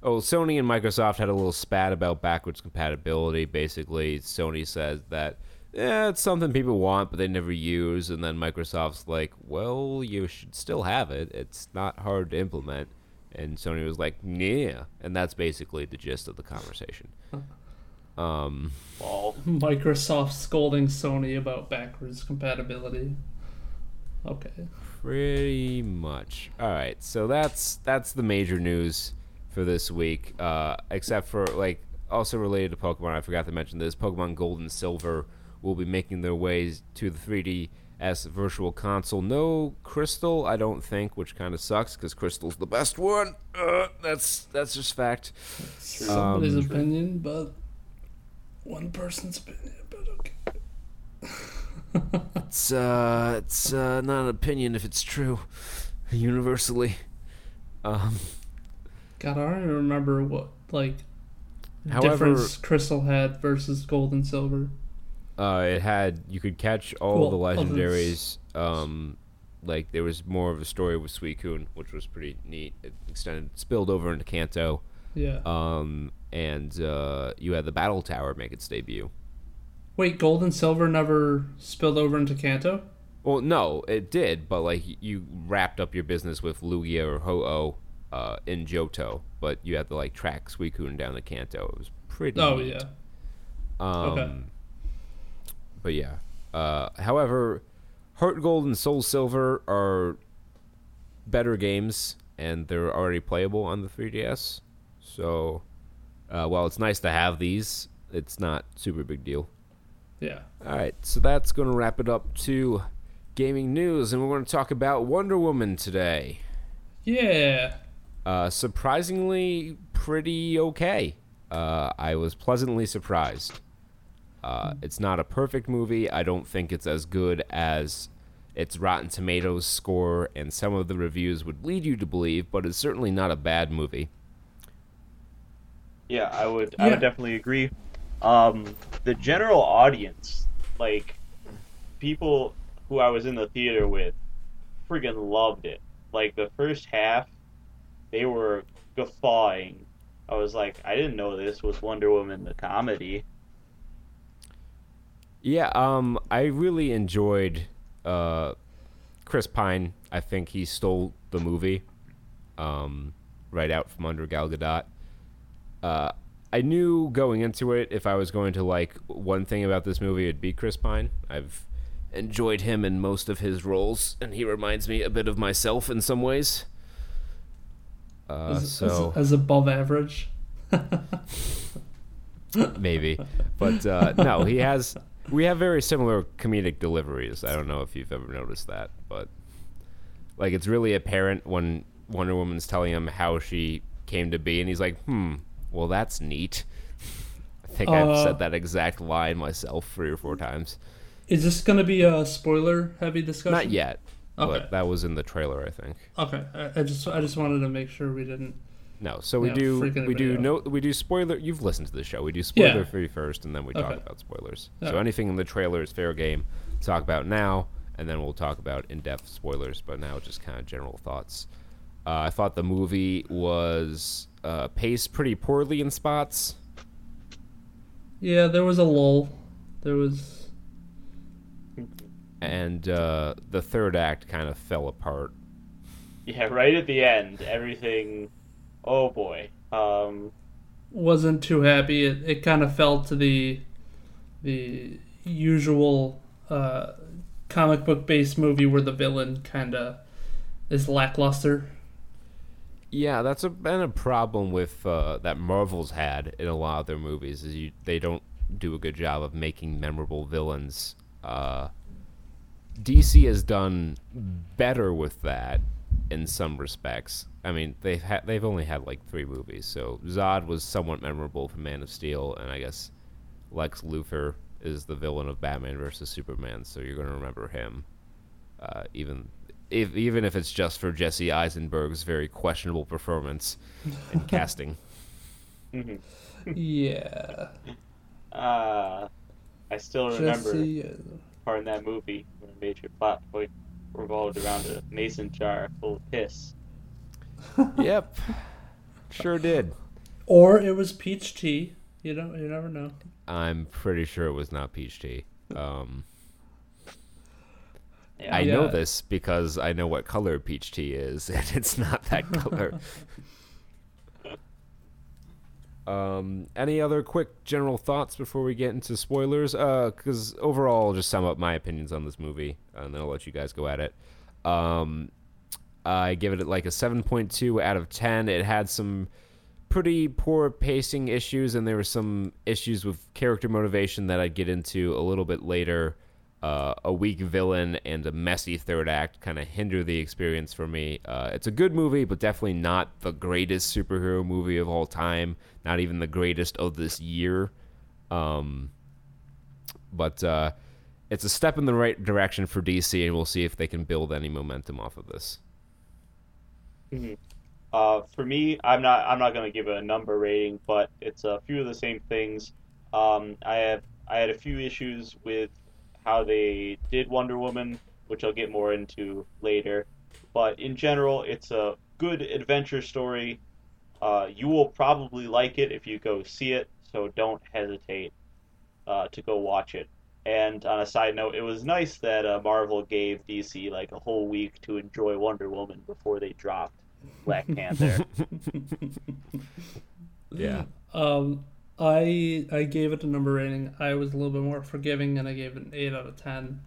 Oh, Sony and Microsoft had a little spat about backwards compatibility. Basically, Sony says that yeah, it's something people want, but they never use. And then Microsoft's like, well, you should still have it. It's not hard to implement. And Sony was like, yeah. And that's basically the gist of the conversation. Um, Well, Microsoft scolding Sony about backwards compatibility. Okay. pretty much. All right, so that's that's the major news for this week. Uh, except for like also related to Pokemon, I forgot to mention this. Pokemon Gold and Silver will be making their ways to the 3DS Virtual Console. No Crystal, I don't think, which kind of sucks because Crystal's the best one. Uh, that's that's just fact. Somebody's Um, opinion, but one person's opinion, but okay. It's uh, it's uh, not an opinion if it's true, universally. Um, God, I don't even remember what like However- difference Crystal had versus Gold and Silver. Uh, it had you could catch all Cool. the Oh, legendaries. Um, like there was more of a story with Suicune, which was pretty neat. It extended, spilled over into Kanto. Yeah. Um, and uh, you had the Battle Tower make its debut. Wait, Gold and Silver never spilled over into Kanto? Well, no, it did, but like you wrapped up your business with Lugia or Ho-Oh uh, in Johto, but you had to like track Suicune down to Kanto. It was pretty. Oh neat. yeah. Um, Okay. But yeah. Uh, however, Heart Gold and Soul Silver are better games, and they're already playable on the 3DS. So, uh, while it's nice to have these, it's not super big deal. Yeah. All right, so that's going to wrap it up to gaming news, and we're going to talk about Wonder Woman today. Yeah. Uh, surprisingly, pretty okay. Uh, I was pleasantly surprised. Uh, it's not a perfect movie. I don't think it's as good as its Rotten Tomatoes score and some of the reviews would lead you to believe, but it's certainly not a bad movie. Yeah, I would I would definitely agree. Um, the general audience, like people who I was in the theater with, friggin' loved it. Like the first half, they were guffawing. I was like, I didn't know this was Wonder Woman the comedy. Yeah, um, I really enjoyed uh, Chris Pine. I think he stole the movie um, right out from under Gal Gadot. Uh, I knew going into it if I was going to like one thing about this movie, it'd be Chris Pine. I've enjoyed him in most of his roles, and he reminds me a bit of myself in some ways. Uh, as, so as, as above average. maybe, but uh, no, he has. We have very similar comedic deliveries. I don't know if you've ever noticed that, but like it's really apparent when Wonder Woman's telling him how she came to be, and he's like, "Hmm, well, that's neat." I think I've Uh, said that exact line myself three or four times. Is this going to be a spoiler heavy discussion? Not yet, Okay. but that was in the trailer, I think. Okay. I, I just I just wanted to make sure we didn't. No, so we Yeah, do we do anybody no we do spoiler. You've listened to the show. We do spoiler Yeah. free first, and then we talk about spoilers. Yeah. So anything in the trailer is fair game. Talk about now, and then we'll talk about in depth spoilers. But now just kind of general thoughts. Uh, I thought the movie was uh, paced pretty poorly in spots. Yeah, there was a lull. There was. and uh, the third act kind of fell apart. Yeah, right at the end, everything. Oh boy. Um, wasn't too happy. It, it kind of fell to the the usual uh, comic book based movie where the villain kind of is lackluster. Yeah, that's a, been a problem with uh, that Marvel's had in a lot of their movies. Is you they don't do a good job of making memorable villains. Uh, DC has done better with that in some respects. I mean, they've had they've only had like three movies, so Zod was somewhat memorable for Man of Steel, and I guess Lex Luthor is the villain of Batman versus Superman, so you're going to remember him, uh, even if even if it's just for Jesse Eisenberg's very questionable performance and casting. mhm. Yeah, uh, I still remember Jesse. part in that movie when a major plot point revolved around a mason jar full of piss. yep, sure did. Or it was peach tea. You don't. You never know. I'm pretty sure it was not peach tea. Um, Yeah. I know this because I know what color peach tea is, and it's not that color. um, any other quick general thoughts before we get into spoilers? Because overall, I'll just sum up my opinions on this movie, and then I'll let you guys go at it. Um, I give it like a 7.2 out of 10. It had some pretty poor pacing issues, and there were some issues with character motivation that I'd get into a little bit later. Uh, a weak villain and a messy third act kind of hinder the experience for me. Uh, it's a good movie, but definitely not the greatest superhero movie of all time. Not even the greatest of this year. Um, but uh, it's a step in the right direction for DC, and we'll see if they can build any momentum off of this. Uh, for me, I'm not I'm not gonna give it a number rating, but it's a few of the same things. Um, I have I had a few issues with how they did Wonder Woman, which I'll get more into later. But in general, it's a good adventure story. Uh, you will probably like it if you go see it, so don't hesitate uh, to go watch it. And on a side note, it was nice that uh, Marvel gave DC like a whole week to enjoy Wonder Woman before they dropped Black Panther. Yeah. Um, I I gave it a number rating. I was a little bit more forgiving, and I gave it an eight out of ten.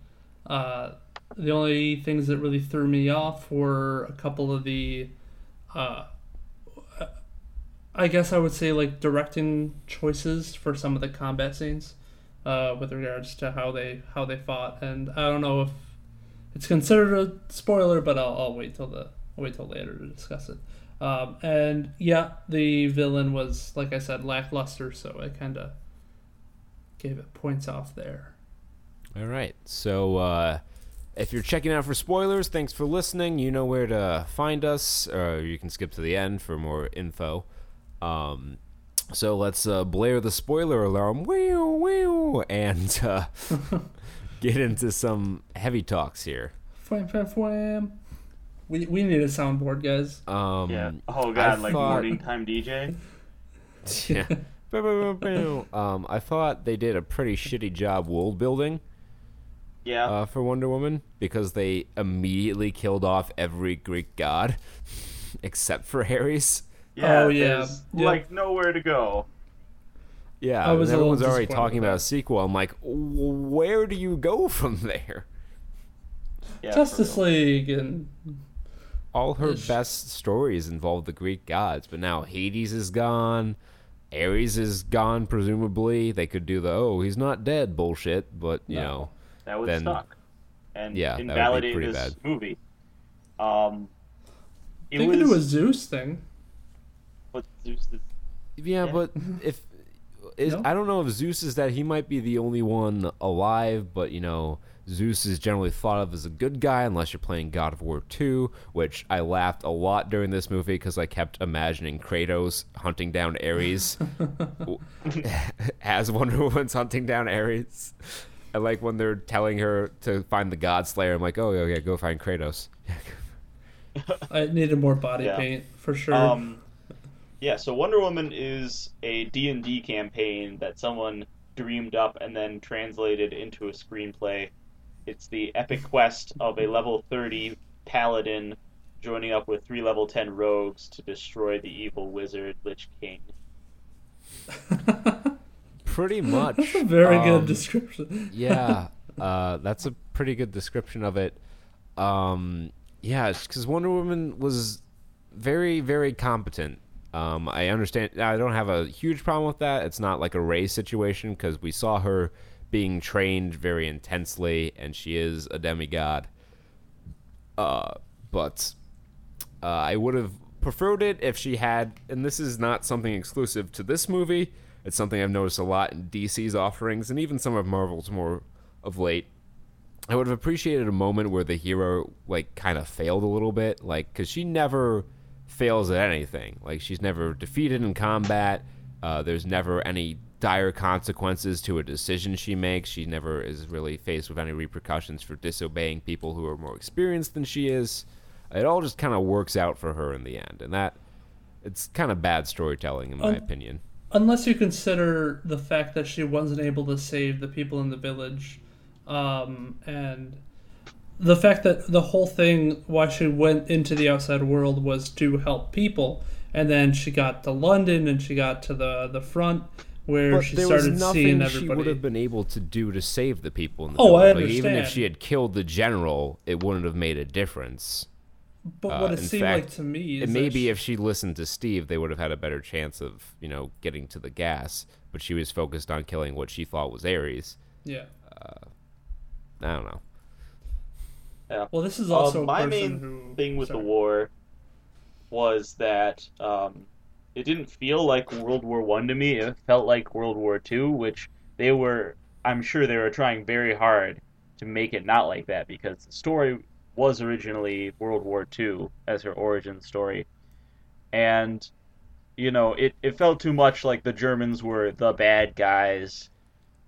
Uh, the only things that really threw me off were a couple of the, uh, I guess I would say like directing choices for some of the combat scenes, uh, with regards to how they how they fought, and I don't know if it's considered a spoiler, but I'll, I'll wait till the I'll wait till later to discuss it. Um, and yeah, the villain was, like I said, lackluster, so I kind of gave it points off there. All right. So uh, if you're checking out for spoilers, thanks for listening. You know where to find us, or you can skip to the end for more info. Um, so let's uh, blare the spoiler alarm, whew, whew, and uh, get into some heavy talks here. Fwam, fwam, fwam. We, we need a soundboard, guys. Um, yeah. Oh I god, like thought- morning time DJ. yeah. Um, I thought they did a pretty shitty job world building. Yeah. uh, for Wonder Woman because they immediately killed off every Greek god except for Ares. yeah. oh, yeah. Yeah. like nowhere to go. Yeah, I was and a little everyone's already talking about a sequel. I'm like, where do you go from there? Yeah, Justice. League and All her Ish. best stories involve the Greek gods, but now Hades is gone. Ares is gone, presumably. They could do the "oh, he's not dead" bullshit, but you No. know, That would then- suck. And yeah, that would be invalidate pretty this bad. movie. Um, it they was. could do a Zeus thing. what Zeus is- Yeah, Yeah. but if is, No? I don't know if Zeus is that he might be the only one alive, but you know, Zeus is generally thought of as a good guy unless you're playing God of War 2, which I laughed a lot during this movie because I kept imagining Kratos hunting down Ares as Wonder Woman's hunting down Ares. I like when they're telling her to find the God Slayer. I'm like, oh yeah, go find Kratos. I needed more body Yeah. paint for sure. Um, yeah, so Wonder Woman is a D&D campaign that someone dreamed up and then translated into a screenplay. It's the epic quest of a level 30 paladin joining up with three level 10 rogues to destroy the evil wizard Lich King. Pretty much. That's a very Um, good description. yeah, uh, that's a pretty good description of it. Um, yeah, because Wonder Woman was very, very competent. Um, I understand. I don't have a huge problem with that. It's not like a Rey situation because we saw her being trained very intensely, and she is a demigod. Uh, but uh, I would have preferred it if she had, and this is not something exclusive to this movie. It's something I've noticed a lot in DC's offerings and even some of Marvel's more of late. I would have appreciated a moment where the hero like kind of failed a little bit, like because she never fails at anything. Like she's never defeated in combat. Uh, there's never any dire consequences to a decision she makes. She never is really faced with any repercussions for disobeying people who are more experienced than she is. It all just kind of works out for her in the end, and that it's kind of bad storytelling in my Um, opinion. Unless you consider the fact that she wasn't able to save the people in the village, um, and the fact that the whole thing why she went into the outside world was to help people, and then she got to London and she got to the the front where But she there was nothing seeing she would have been able to do to save the people in the Oh, I village. Like, even if she had killed the general, it wouldn't have made a difference. but uh, what it seemed fact, like to me is And that maybe she- if she listened to Steve, they would have had a better chance of, you know, getting to the gas. But she was focused on killing what she thought was Ares. yeah. I don't know. Yeah. Well, this is Uh, also my a main who thing with sorry. the war was that um, it didn't feel like World War One to me. It felt like World War Two, which they were. I'm sure they were trying very hard to make it not like that because the story was originally World War Two as her origin story, and you know it, it felt too much like the Germans were the bad guys.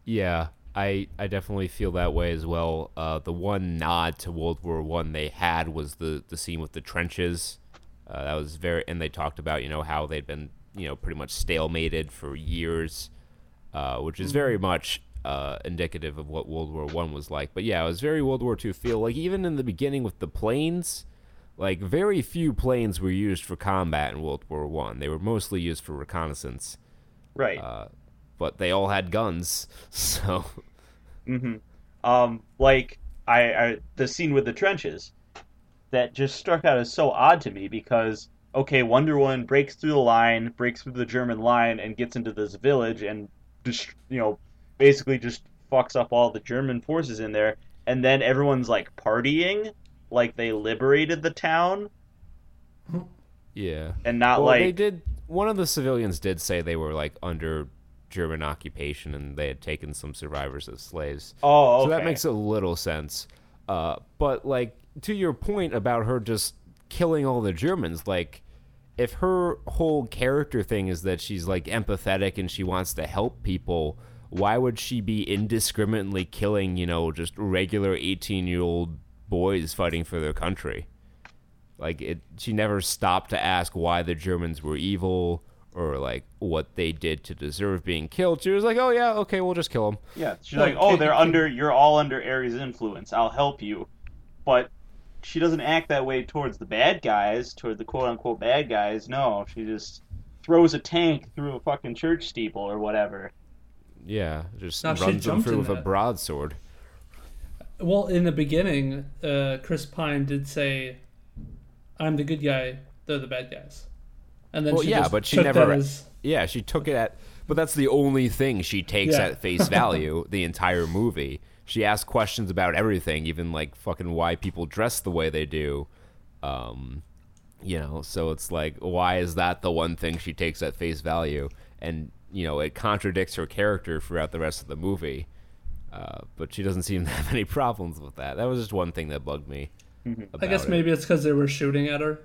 Yeah, I I definitely feel that way as well. Uh, the one nod to World War One they had was the the scene with the trenches. Uh, that was very, and they talked about you know how they'd been you know pretty much stalemated for years, uh, which is very much uh, indicative of what World War One was like. But yeah, it was very World War Two feel. Like even in the beginning with the planes, like very few planes were used for combat in World War One. They were mostly used for reconnaissance Right. uh, but they all had guns. So Mm-hmm. Um, like I, I, the scene with the trenches, that just struck out as so odd to me because okay, Wonder Woman breaks through the line, breaks through the German line, and gets into this village and just you know basically just fucks up all the German forces in there, and then everyone's like partying, like they liberated the town, yeah, and not well, like they did. One of the civilians did say they were like under German occupation and they had taken some survivors as slaves. oh, okay. So that makes a little sense. Uh, but like to your point about her just killing all the Germans, like if her whole character thing is that she's like empathetic and she wants to help people, why would she be indiscriminately killing, you know, just regular 18-year-old boys fighting for their country? Like it she never stopped to ask why the Germans were evil or like what they did to deserve being killed. She was like, "Oh yeah, okay, we'll just kill them." Yeah, she's Well, like, oh, they're under, you're all under Ares' influence. I'll help you. But she doesn't act that way towards the bad guys, toward the quote unquote bad guys. No, she just throws a tank through a fucking church steeple or whatever. Yeah, just No, she runs them through in with a broadsword. Well, in the beginning, uh, Chris Pine did say, "I'm the good guy; they're the bad guys." And then Well, she yeah, just but she took never- as Yeah, she took it at, but that's the only thing she takes Yeah. at face value the entire movie. She asks questions about everything, even like fucking why people dress the way they do. Um, you know, so it's like, why is that the one thing she takes at face value? And you know, it contradicts her character throughout the rest of the movie. Uh, but she doesn't seem to have any problems with that. That was just one thing that bugged me. I about guess it. maybe it's because they were shooting at her.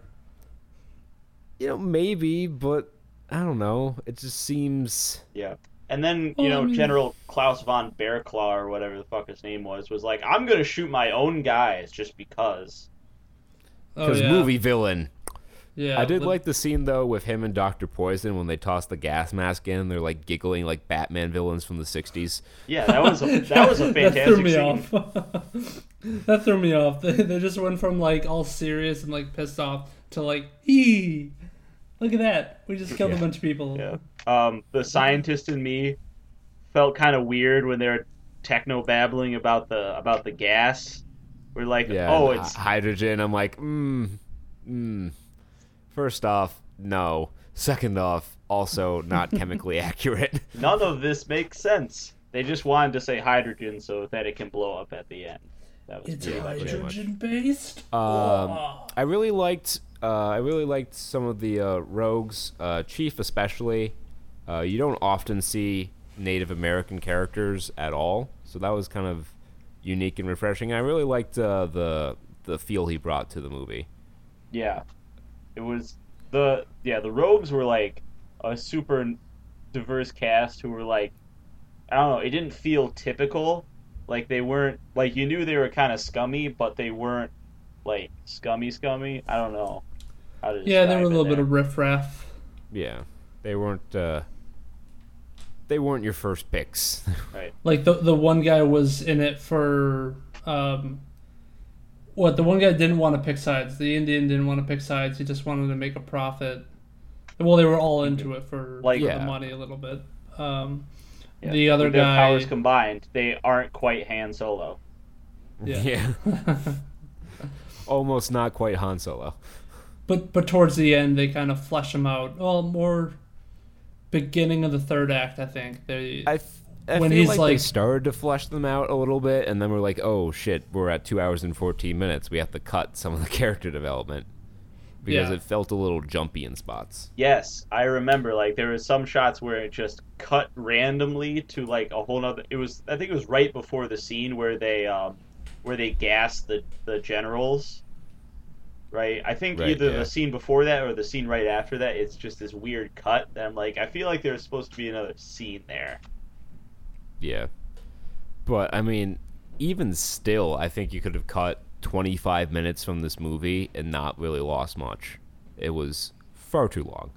you know maybe, but I don't know. It just seems Yeah. And then, you I know, mean- General Klaus von Bearclaw or whatever the fuck his name was, was like, I'm gonna shoot my own guys just because. Oh because yeah, movie villain. Yeah, I did the- like the scene though with him and Doctor Poison when they toss the gas mask in. They're like giggling like Batman villains from the '60s. Yeah, that was a, that was a that threw fantastic me scene. off. that threw me off. They, they just went from like all serious and like pissed off to like, hee, look at that, we just killed a bunch of people. Yeah. Um, the scientist in me felt kind of weird when they're techno babbling about the about the gas. We're like, Yeah. oh, it's hydrogen. I'm like, mm, mm. First off, no. Second off, also not chemically accurate. none of this makes sense. They just wanted to say hydrogen so that it can blow up at the end. That was It's pretty much it. hydrogen based. Um, I really liked. Uh, I really liked some of the uh, rogues, uh, Chief especially. Uh, you don't often see Native American characters at all, so that was kind of unique and refreshing. I really liked uh, the the feel he brought to the movie. Yeah, it was the yeah the rogues were like a super diverse cast who were like I don't know. It didn't feel typical. Like they weren't like you knew they were kind of scummy, but they weren't like scummy scummy. I don't know how to. Yeah, there describe were a it little bit there. of riffraff. Yeah, they weren't. Uh, they weren't your first picks. right. Like the the one guy was in it for um, what? The one guy didn't want to pick sides. The Indian didn't want to pick sides. He just wanted to make a profit. Well, they were all into it for, Like- for Yeah. the money a little bit. Um, Yeah. The other With their guy, powers combined, they aren't quite Han Solo. yeah. Almost not quite Han Solo. But but towards the end, they kind of flesh him out. Well, more beginning of the third act, I think. They I, f- I When feel he's like, they started to flesh them out a little bit, and then we're like, oh shit, we're at two hours and 14 minutes. We have to cut some of the character development because Yeah. it felt a little jumpy in spots. Yes, I remember. Like there were some shots where it just cut randomly to like a whole nother. It was I think it was right before the scene where they um where they gassed the the generals. Right, I think Right, either yeah. the scene before that or the scene right after that. It's just this weird cut that I'm like, I feel like there's supposed to be another scene there. Yeah. But, I mean, even still, I think you could have cut 25 minutes from this movie and not really lost much. It was far too long.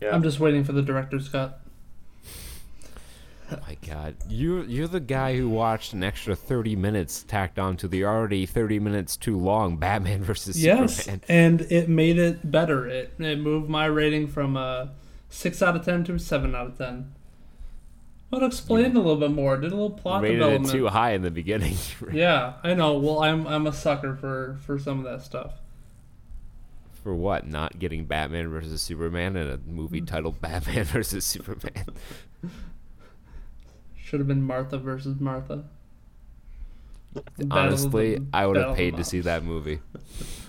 Yeah, I'm just waiting for the director's cut. Oh my god. You you're the guy who watched an extra 30 minutes tacked on to the already 30 minutes too long Batman versus Yes, Superman. and it made it better. It it moved my rating from a six out of ten to a seven out of ten. Well, it explained a little bit more. Did a little plot Rated it development. too high in the beginning. Yeah, I know. Well, I'm I'm a sucker for for some of that stuff. For what? Not getting Batman versus Superman in a movie mm. titled Batman versus Superman. Should have been Martha versus Martha. The Battle of Honestly, the- I would have paid to see that movie.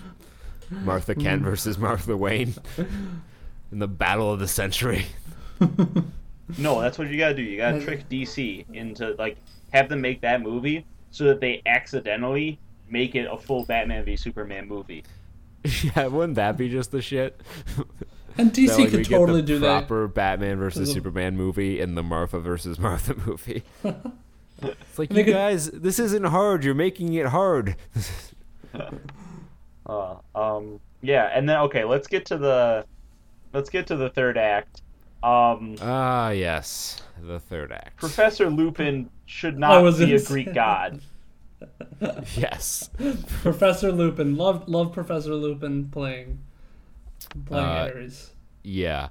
Martha Kent hmm. versus Martha Wayne in the battle of the century. no, that's what you gotta do. You gotta trick DC into like have them make that movie so that they accidentally make it a full Batman v Superman movie. yeah, wouldn't that be just the shit? And DC That, like, we could get totally the do that. proper Batman versus Little- Superman movie and the Martha versus Martha movie. it's like They you could- guys, this isn't hard. You're making it hard. Uh, um, yeah, and then okay, let's get to the let's get to the third act. Um, Ah, yes, the third act. Professor Lupin should not was be a Greek god. yes. Professor Lupin, love love Professor Lupin playing playing Uh, Ares. Yeah.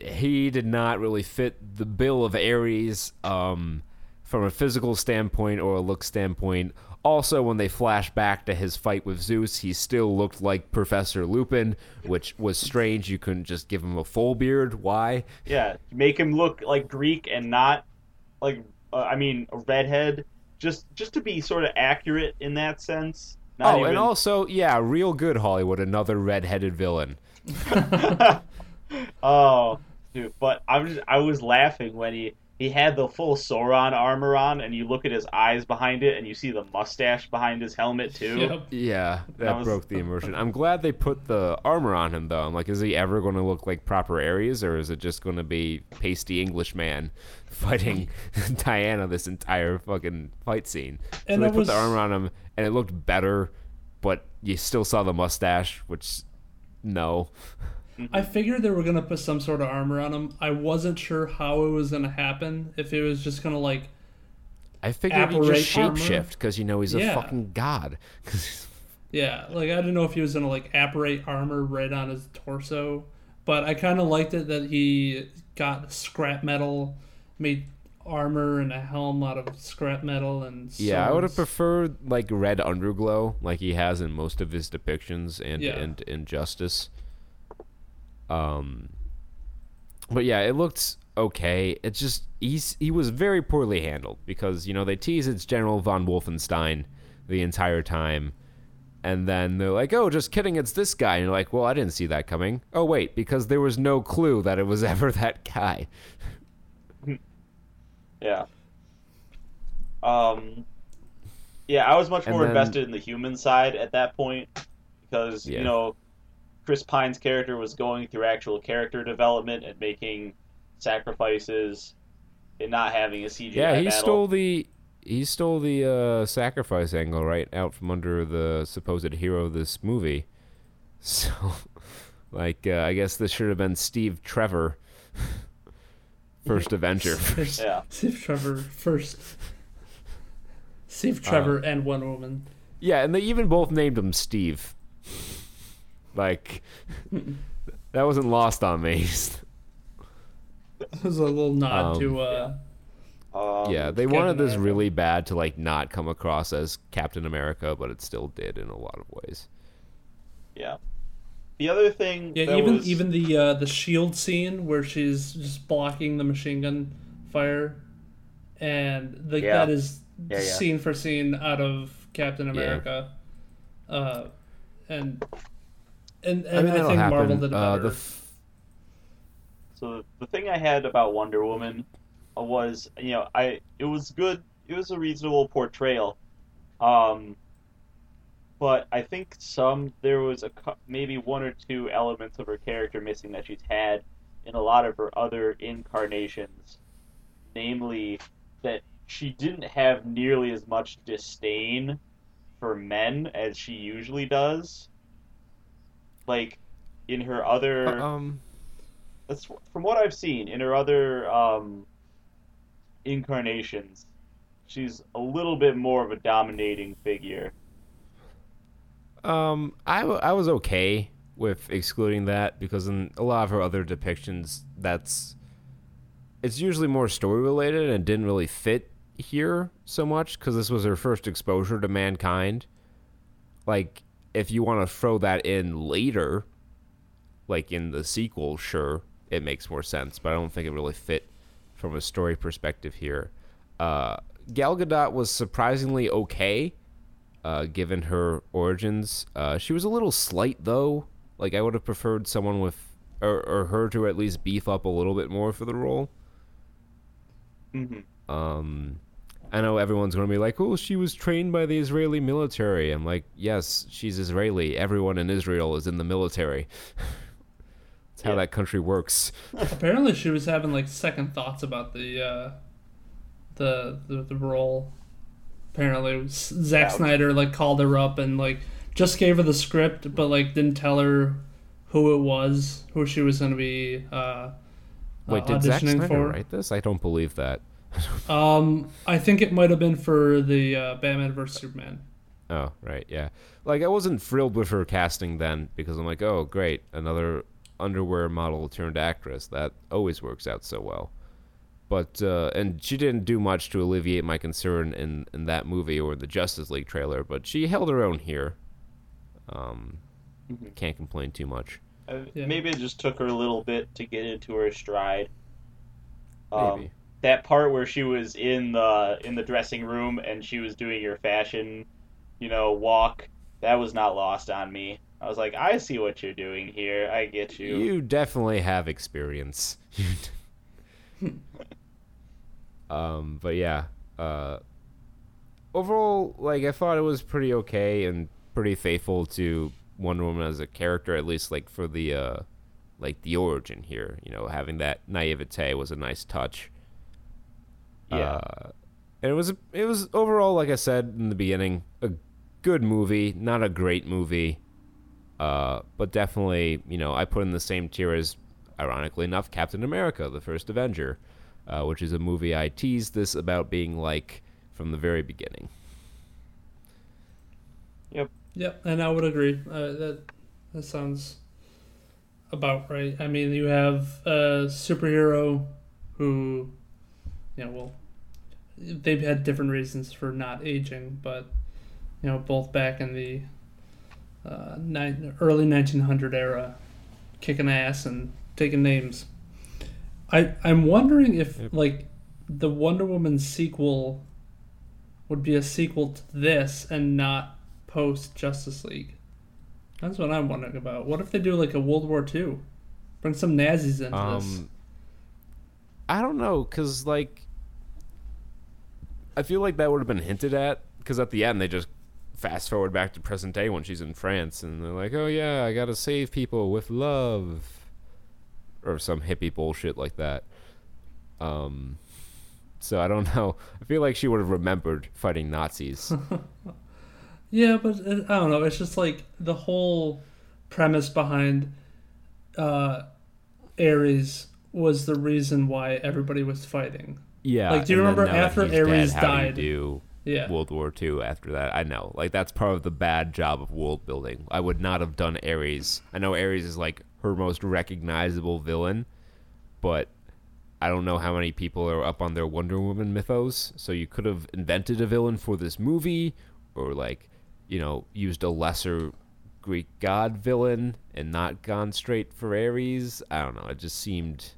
he did not really fit the bill of Ares um, from a physical standpoint or a look standpoint. Also, when they flash back to his fight with Zeus, he still looked like Professor Lupin, which was strange. You couldn't just give him a full beard. Why? Yeah, make him look like Greek and not like uh, I mean a redhead, just just to be sort of accurate in that sense. Not oh, even... and also, yeah, real good Hollywood, another red-headed villain. oh, dude, but I was I was laughing when he he had the full Sauron armor on, and you look at his eyes behind it, and you see the mustache behind his helmet too. Yep. Yeah, that, was- broke the immersion. I'm glad they put the armor on him though. I'm like, is he ever going to look like proper Ares, or is it just going to be pasty English man fighting Diana this entire fucking fight scene? So And they it put was- the armor on him, and it looked better, but you still saw the mustache, which no. I figured they were gonna put some sort of armor on him. I wasn't sure how it was gonna happen. If it was just gonna like, I figured he'd just shapeshift because you know he's a fucking god. yeah, like I didn't know if he was gonna like apparate armor right on his torso. But I kind of liked it that he got scrap metal, made armor and a helm out of scrap metal and Yeah, I would have preferred like red underglow, like he has in most of his depictions and Yeah. and Injustice. Um, but yeah, it looked okay. It just he's he was very poorly handled because you know they tease it's General von Wolfenstein the entire time, and then they're like, "Oh, just kidding, it's this guy." And you're like, "Well, I didn't see that coming." Oh wait, because there was no clue that it was ever that guy. Yeah. Um. Yeah, I was much more then- invested in the human side at that point because Yeah. you know, Chris Pine's character was going through actual character development and making sacrifices and not having a CGI Yeah, he battle. stole the he stole the uh, sacrifice angle right out from under the supposed hero of this movie. So, like, uh, I guess this should have been Steve Trevor, first Avenger. Yeah. Steve Trevor first. Steve Trevor and one woman. yeah, and they even both named him Steve. Like, that wasn't lost on me. It was a little nod Um, to uh, Um, yeah, they Captain wanted this America. really bad to like not come across as Captain America, but it still did in a lot of ways. Yeah. The other thing. yeah. that Even was, even the uh, the shield scene where she's just blocking the machine gun fire, and the, Yeah. that is Yeah, yeah. scene for scene out of Captain America, uh, and and, and I, mean, that'll think happen. Marvel did it Uh, better. the f- So the thing I had about Wonder Woman was, you know, I it was good. It was a reasonable portrayal. Um, but I think some there was a maybe one or two elements of her character missing that she's had in a lot of her other incarnations. Namely, that she didn't have nearly as much disdain for men as she usually does. Like in her other um, that's from what I've seen in her other um, incarnations. She's a little bit more of a dominating figure. Um, I, w- I was okay with excluding that because in a lot of her other depictions, that's it's usually more story related and didn't really fit here so much because this was her first exposure to mankind. Like, if you want to throw that in later, like in the sequel, sure, it makes more sense, but I don't think it really fit from a story perspective here. Uh, Gal Gadot was surprisingly okay uh, given her origins. Uh, she was a little slight though. Like I would have preferred someone with or, or her to at least beef up a little bit more for the role. hmm Um, I know everyone's going to be like, "Oh, she was trained by the Israeli military." I'm like, "Yes, she's Israeli. Everyone in Israel is in the military. That's how Yeah. that country works." Apparently, she was having like second thoughts about the uh, the, the the role. Apparently, it Zack Yeah. Snyder like called her up and like just gave her the script, but like didn't tell her who it was, who she was going to be uh, Wait, uh, did Zack Snyder for. write this? I don't believe that. Um, I think it might have been for the uh, Batman vs Superman. Oh, right, yeah. Like I wasn't thrilled with her casting then because I'm like, oh, great, another underwear model turned actress. That always works out so well. But uh, and she didn't do much to alleviate my concern in in that movie or the Justice League trailer, but she held her own here. Um, Mhm. can't complain too much. Uh, Yeah. Maybe it just took her a little bit to get into her stride. Um, Maybe. that part where she was in the in the dressing room and she was doing your fashion, you know, walk. That was not lost on me. I was like, I see what you're doing here. I get you. You definitely have experience. um, but yeah, uh, overall, like I thought it was pretty okay and pretty faithful to Wonder Woman as a character, at least like for the uh, like the origin here. You know, having that naivete was a nice touch. Yeah. Uh, and it was it was overall, like I said in the beginning, a good movie, not a great movie. Uh, but definitely, you know, I put in the same tier as, ironically enough, Captain America: The First Avenger, uh, which is a movie I teased this about being like from the very beginning. Yep, Yep, and I would agree. Uh, that that sounds about right. I mean, you have a superhero who, you know, well, they've had different reasons for not aging, but you know, both back in the uh, ni- early 1900 era, kicking ass and taking names. I I'm wondering if Yep. like the Wonder Woman sequel would be a sequel to this and not post Justice League. That's what I'm wondering about. What if they do like a World War II? Bring some Nazis into this. Um, I don't know, cause like, I feel like that would have been hinted at, cause at the end they just fast forward back to present day when she's in France, and they're like, "Oh yeah, I gotta save people with love," or some hippie bullshit like that. Um, so I don't know. I feel like she would have remembered fighting Nazis. Yeah, but uh, I don't know. It's just like the whole premise behind uh, Ares was the reason why everybody was fighting. yeah. Like, do you remember after he's dead, Ares how do you died? do Yeah. World War II after that. I know. Like that's part of the bad job of world building. I would not have done Ares. I know Ares is like her most recognizable villain, but I don't know how many people are up on their Wonder Woman mythos. So you could have invented a villain for this movie or like, you know, used a lesser Greek god villain and not gone straight for Ares. I don't know. It just seemed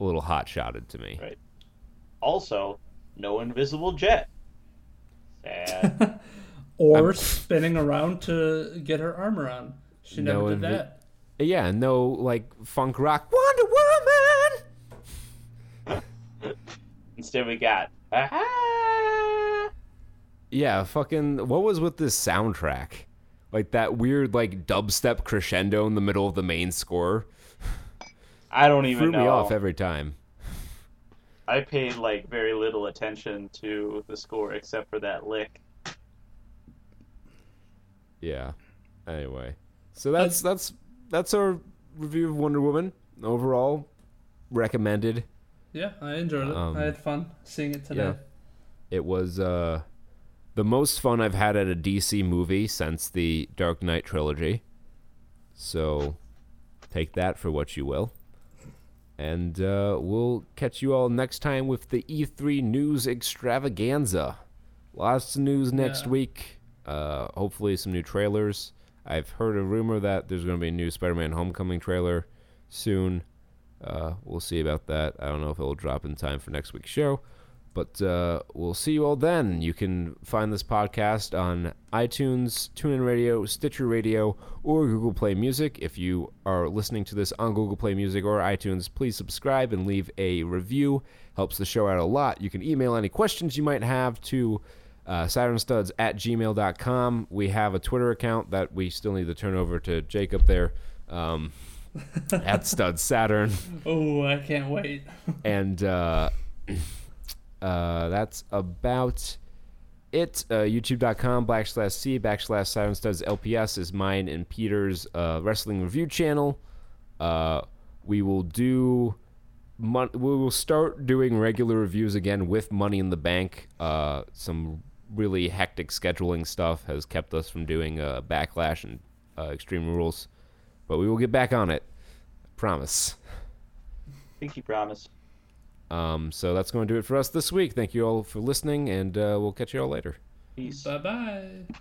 a little hot shotted to me. Right. Also, no invisible jet. Sad. or I'm- spinning around to get her armor on. She never No did invi- that. Yeah, no like funk rock Wonder Woman. Instead, we got. Ah! Yeah, fucking what was with this soundtrack? Like that weird like dubstep crescendo in the middle of the main score. I don't even Threw know. me off every time. I paid like very little attention to the score except for that lick. Yeah. Anyway. So that's that's that's our review of Wonder Woman. Overall, recommended. Yeah, I enjoyed it. Um, I had fun seeing it today. yeah. It was uh the most fun I've had at a DC movie since the Dark Knight trilogy. So take that for what you will. And uh, we'll catch you all next time with the E3 news extravaganza. Lots of news next Yeah. week. Uh, hopefully, some new trailers. I've heard a rumor that there's going to be a new Spider Man Homecoming trailer soon. Uh, we'll see about that. I don't know if it will drop in time for next week's show. But uh, we'll see you all then. You can find this podcast on iTunes, TuneIn Radio, Stitcher Radio, or Google Play Music. If you are listening to this on Google Play Music or iTunes, please subscribe and leave a review. Helps the show out a lot. You can email any questions you might have to uh, SaturnSuds at gmail.com. We have a Twitter account that we still need to turn over to Jacob there. Um, at Suds Saturn Oh, I can't wait. and uh, uh, that's about it. Uh, YouTube.com backslash C backslash Siren Studs LPS is mine and Peter's uh, wrestling review channel. Uh, we will do. Mon- we will start doing regular reviews again with Money in the Bank. Uh, some really hectic scheduling stuff has kept us from doing uh, Backlash and uh, Extreme Rules, but we will get back on it. Promise. Pinky promise. Um, so that's going to do it for us this week. Thank you all for listening, and uh, we'll catch you all later. Peace. Bye bye.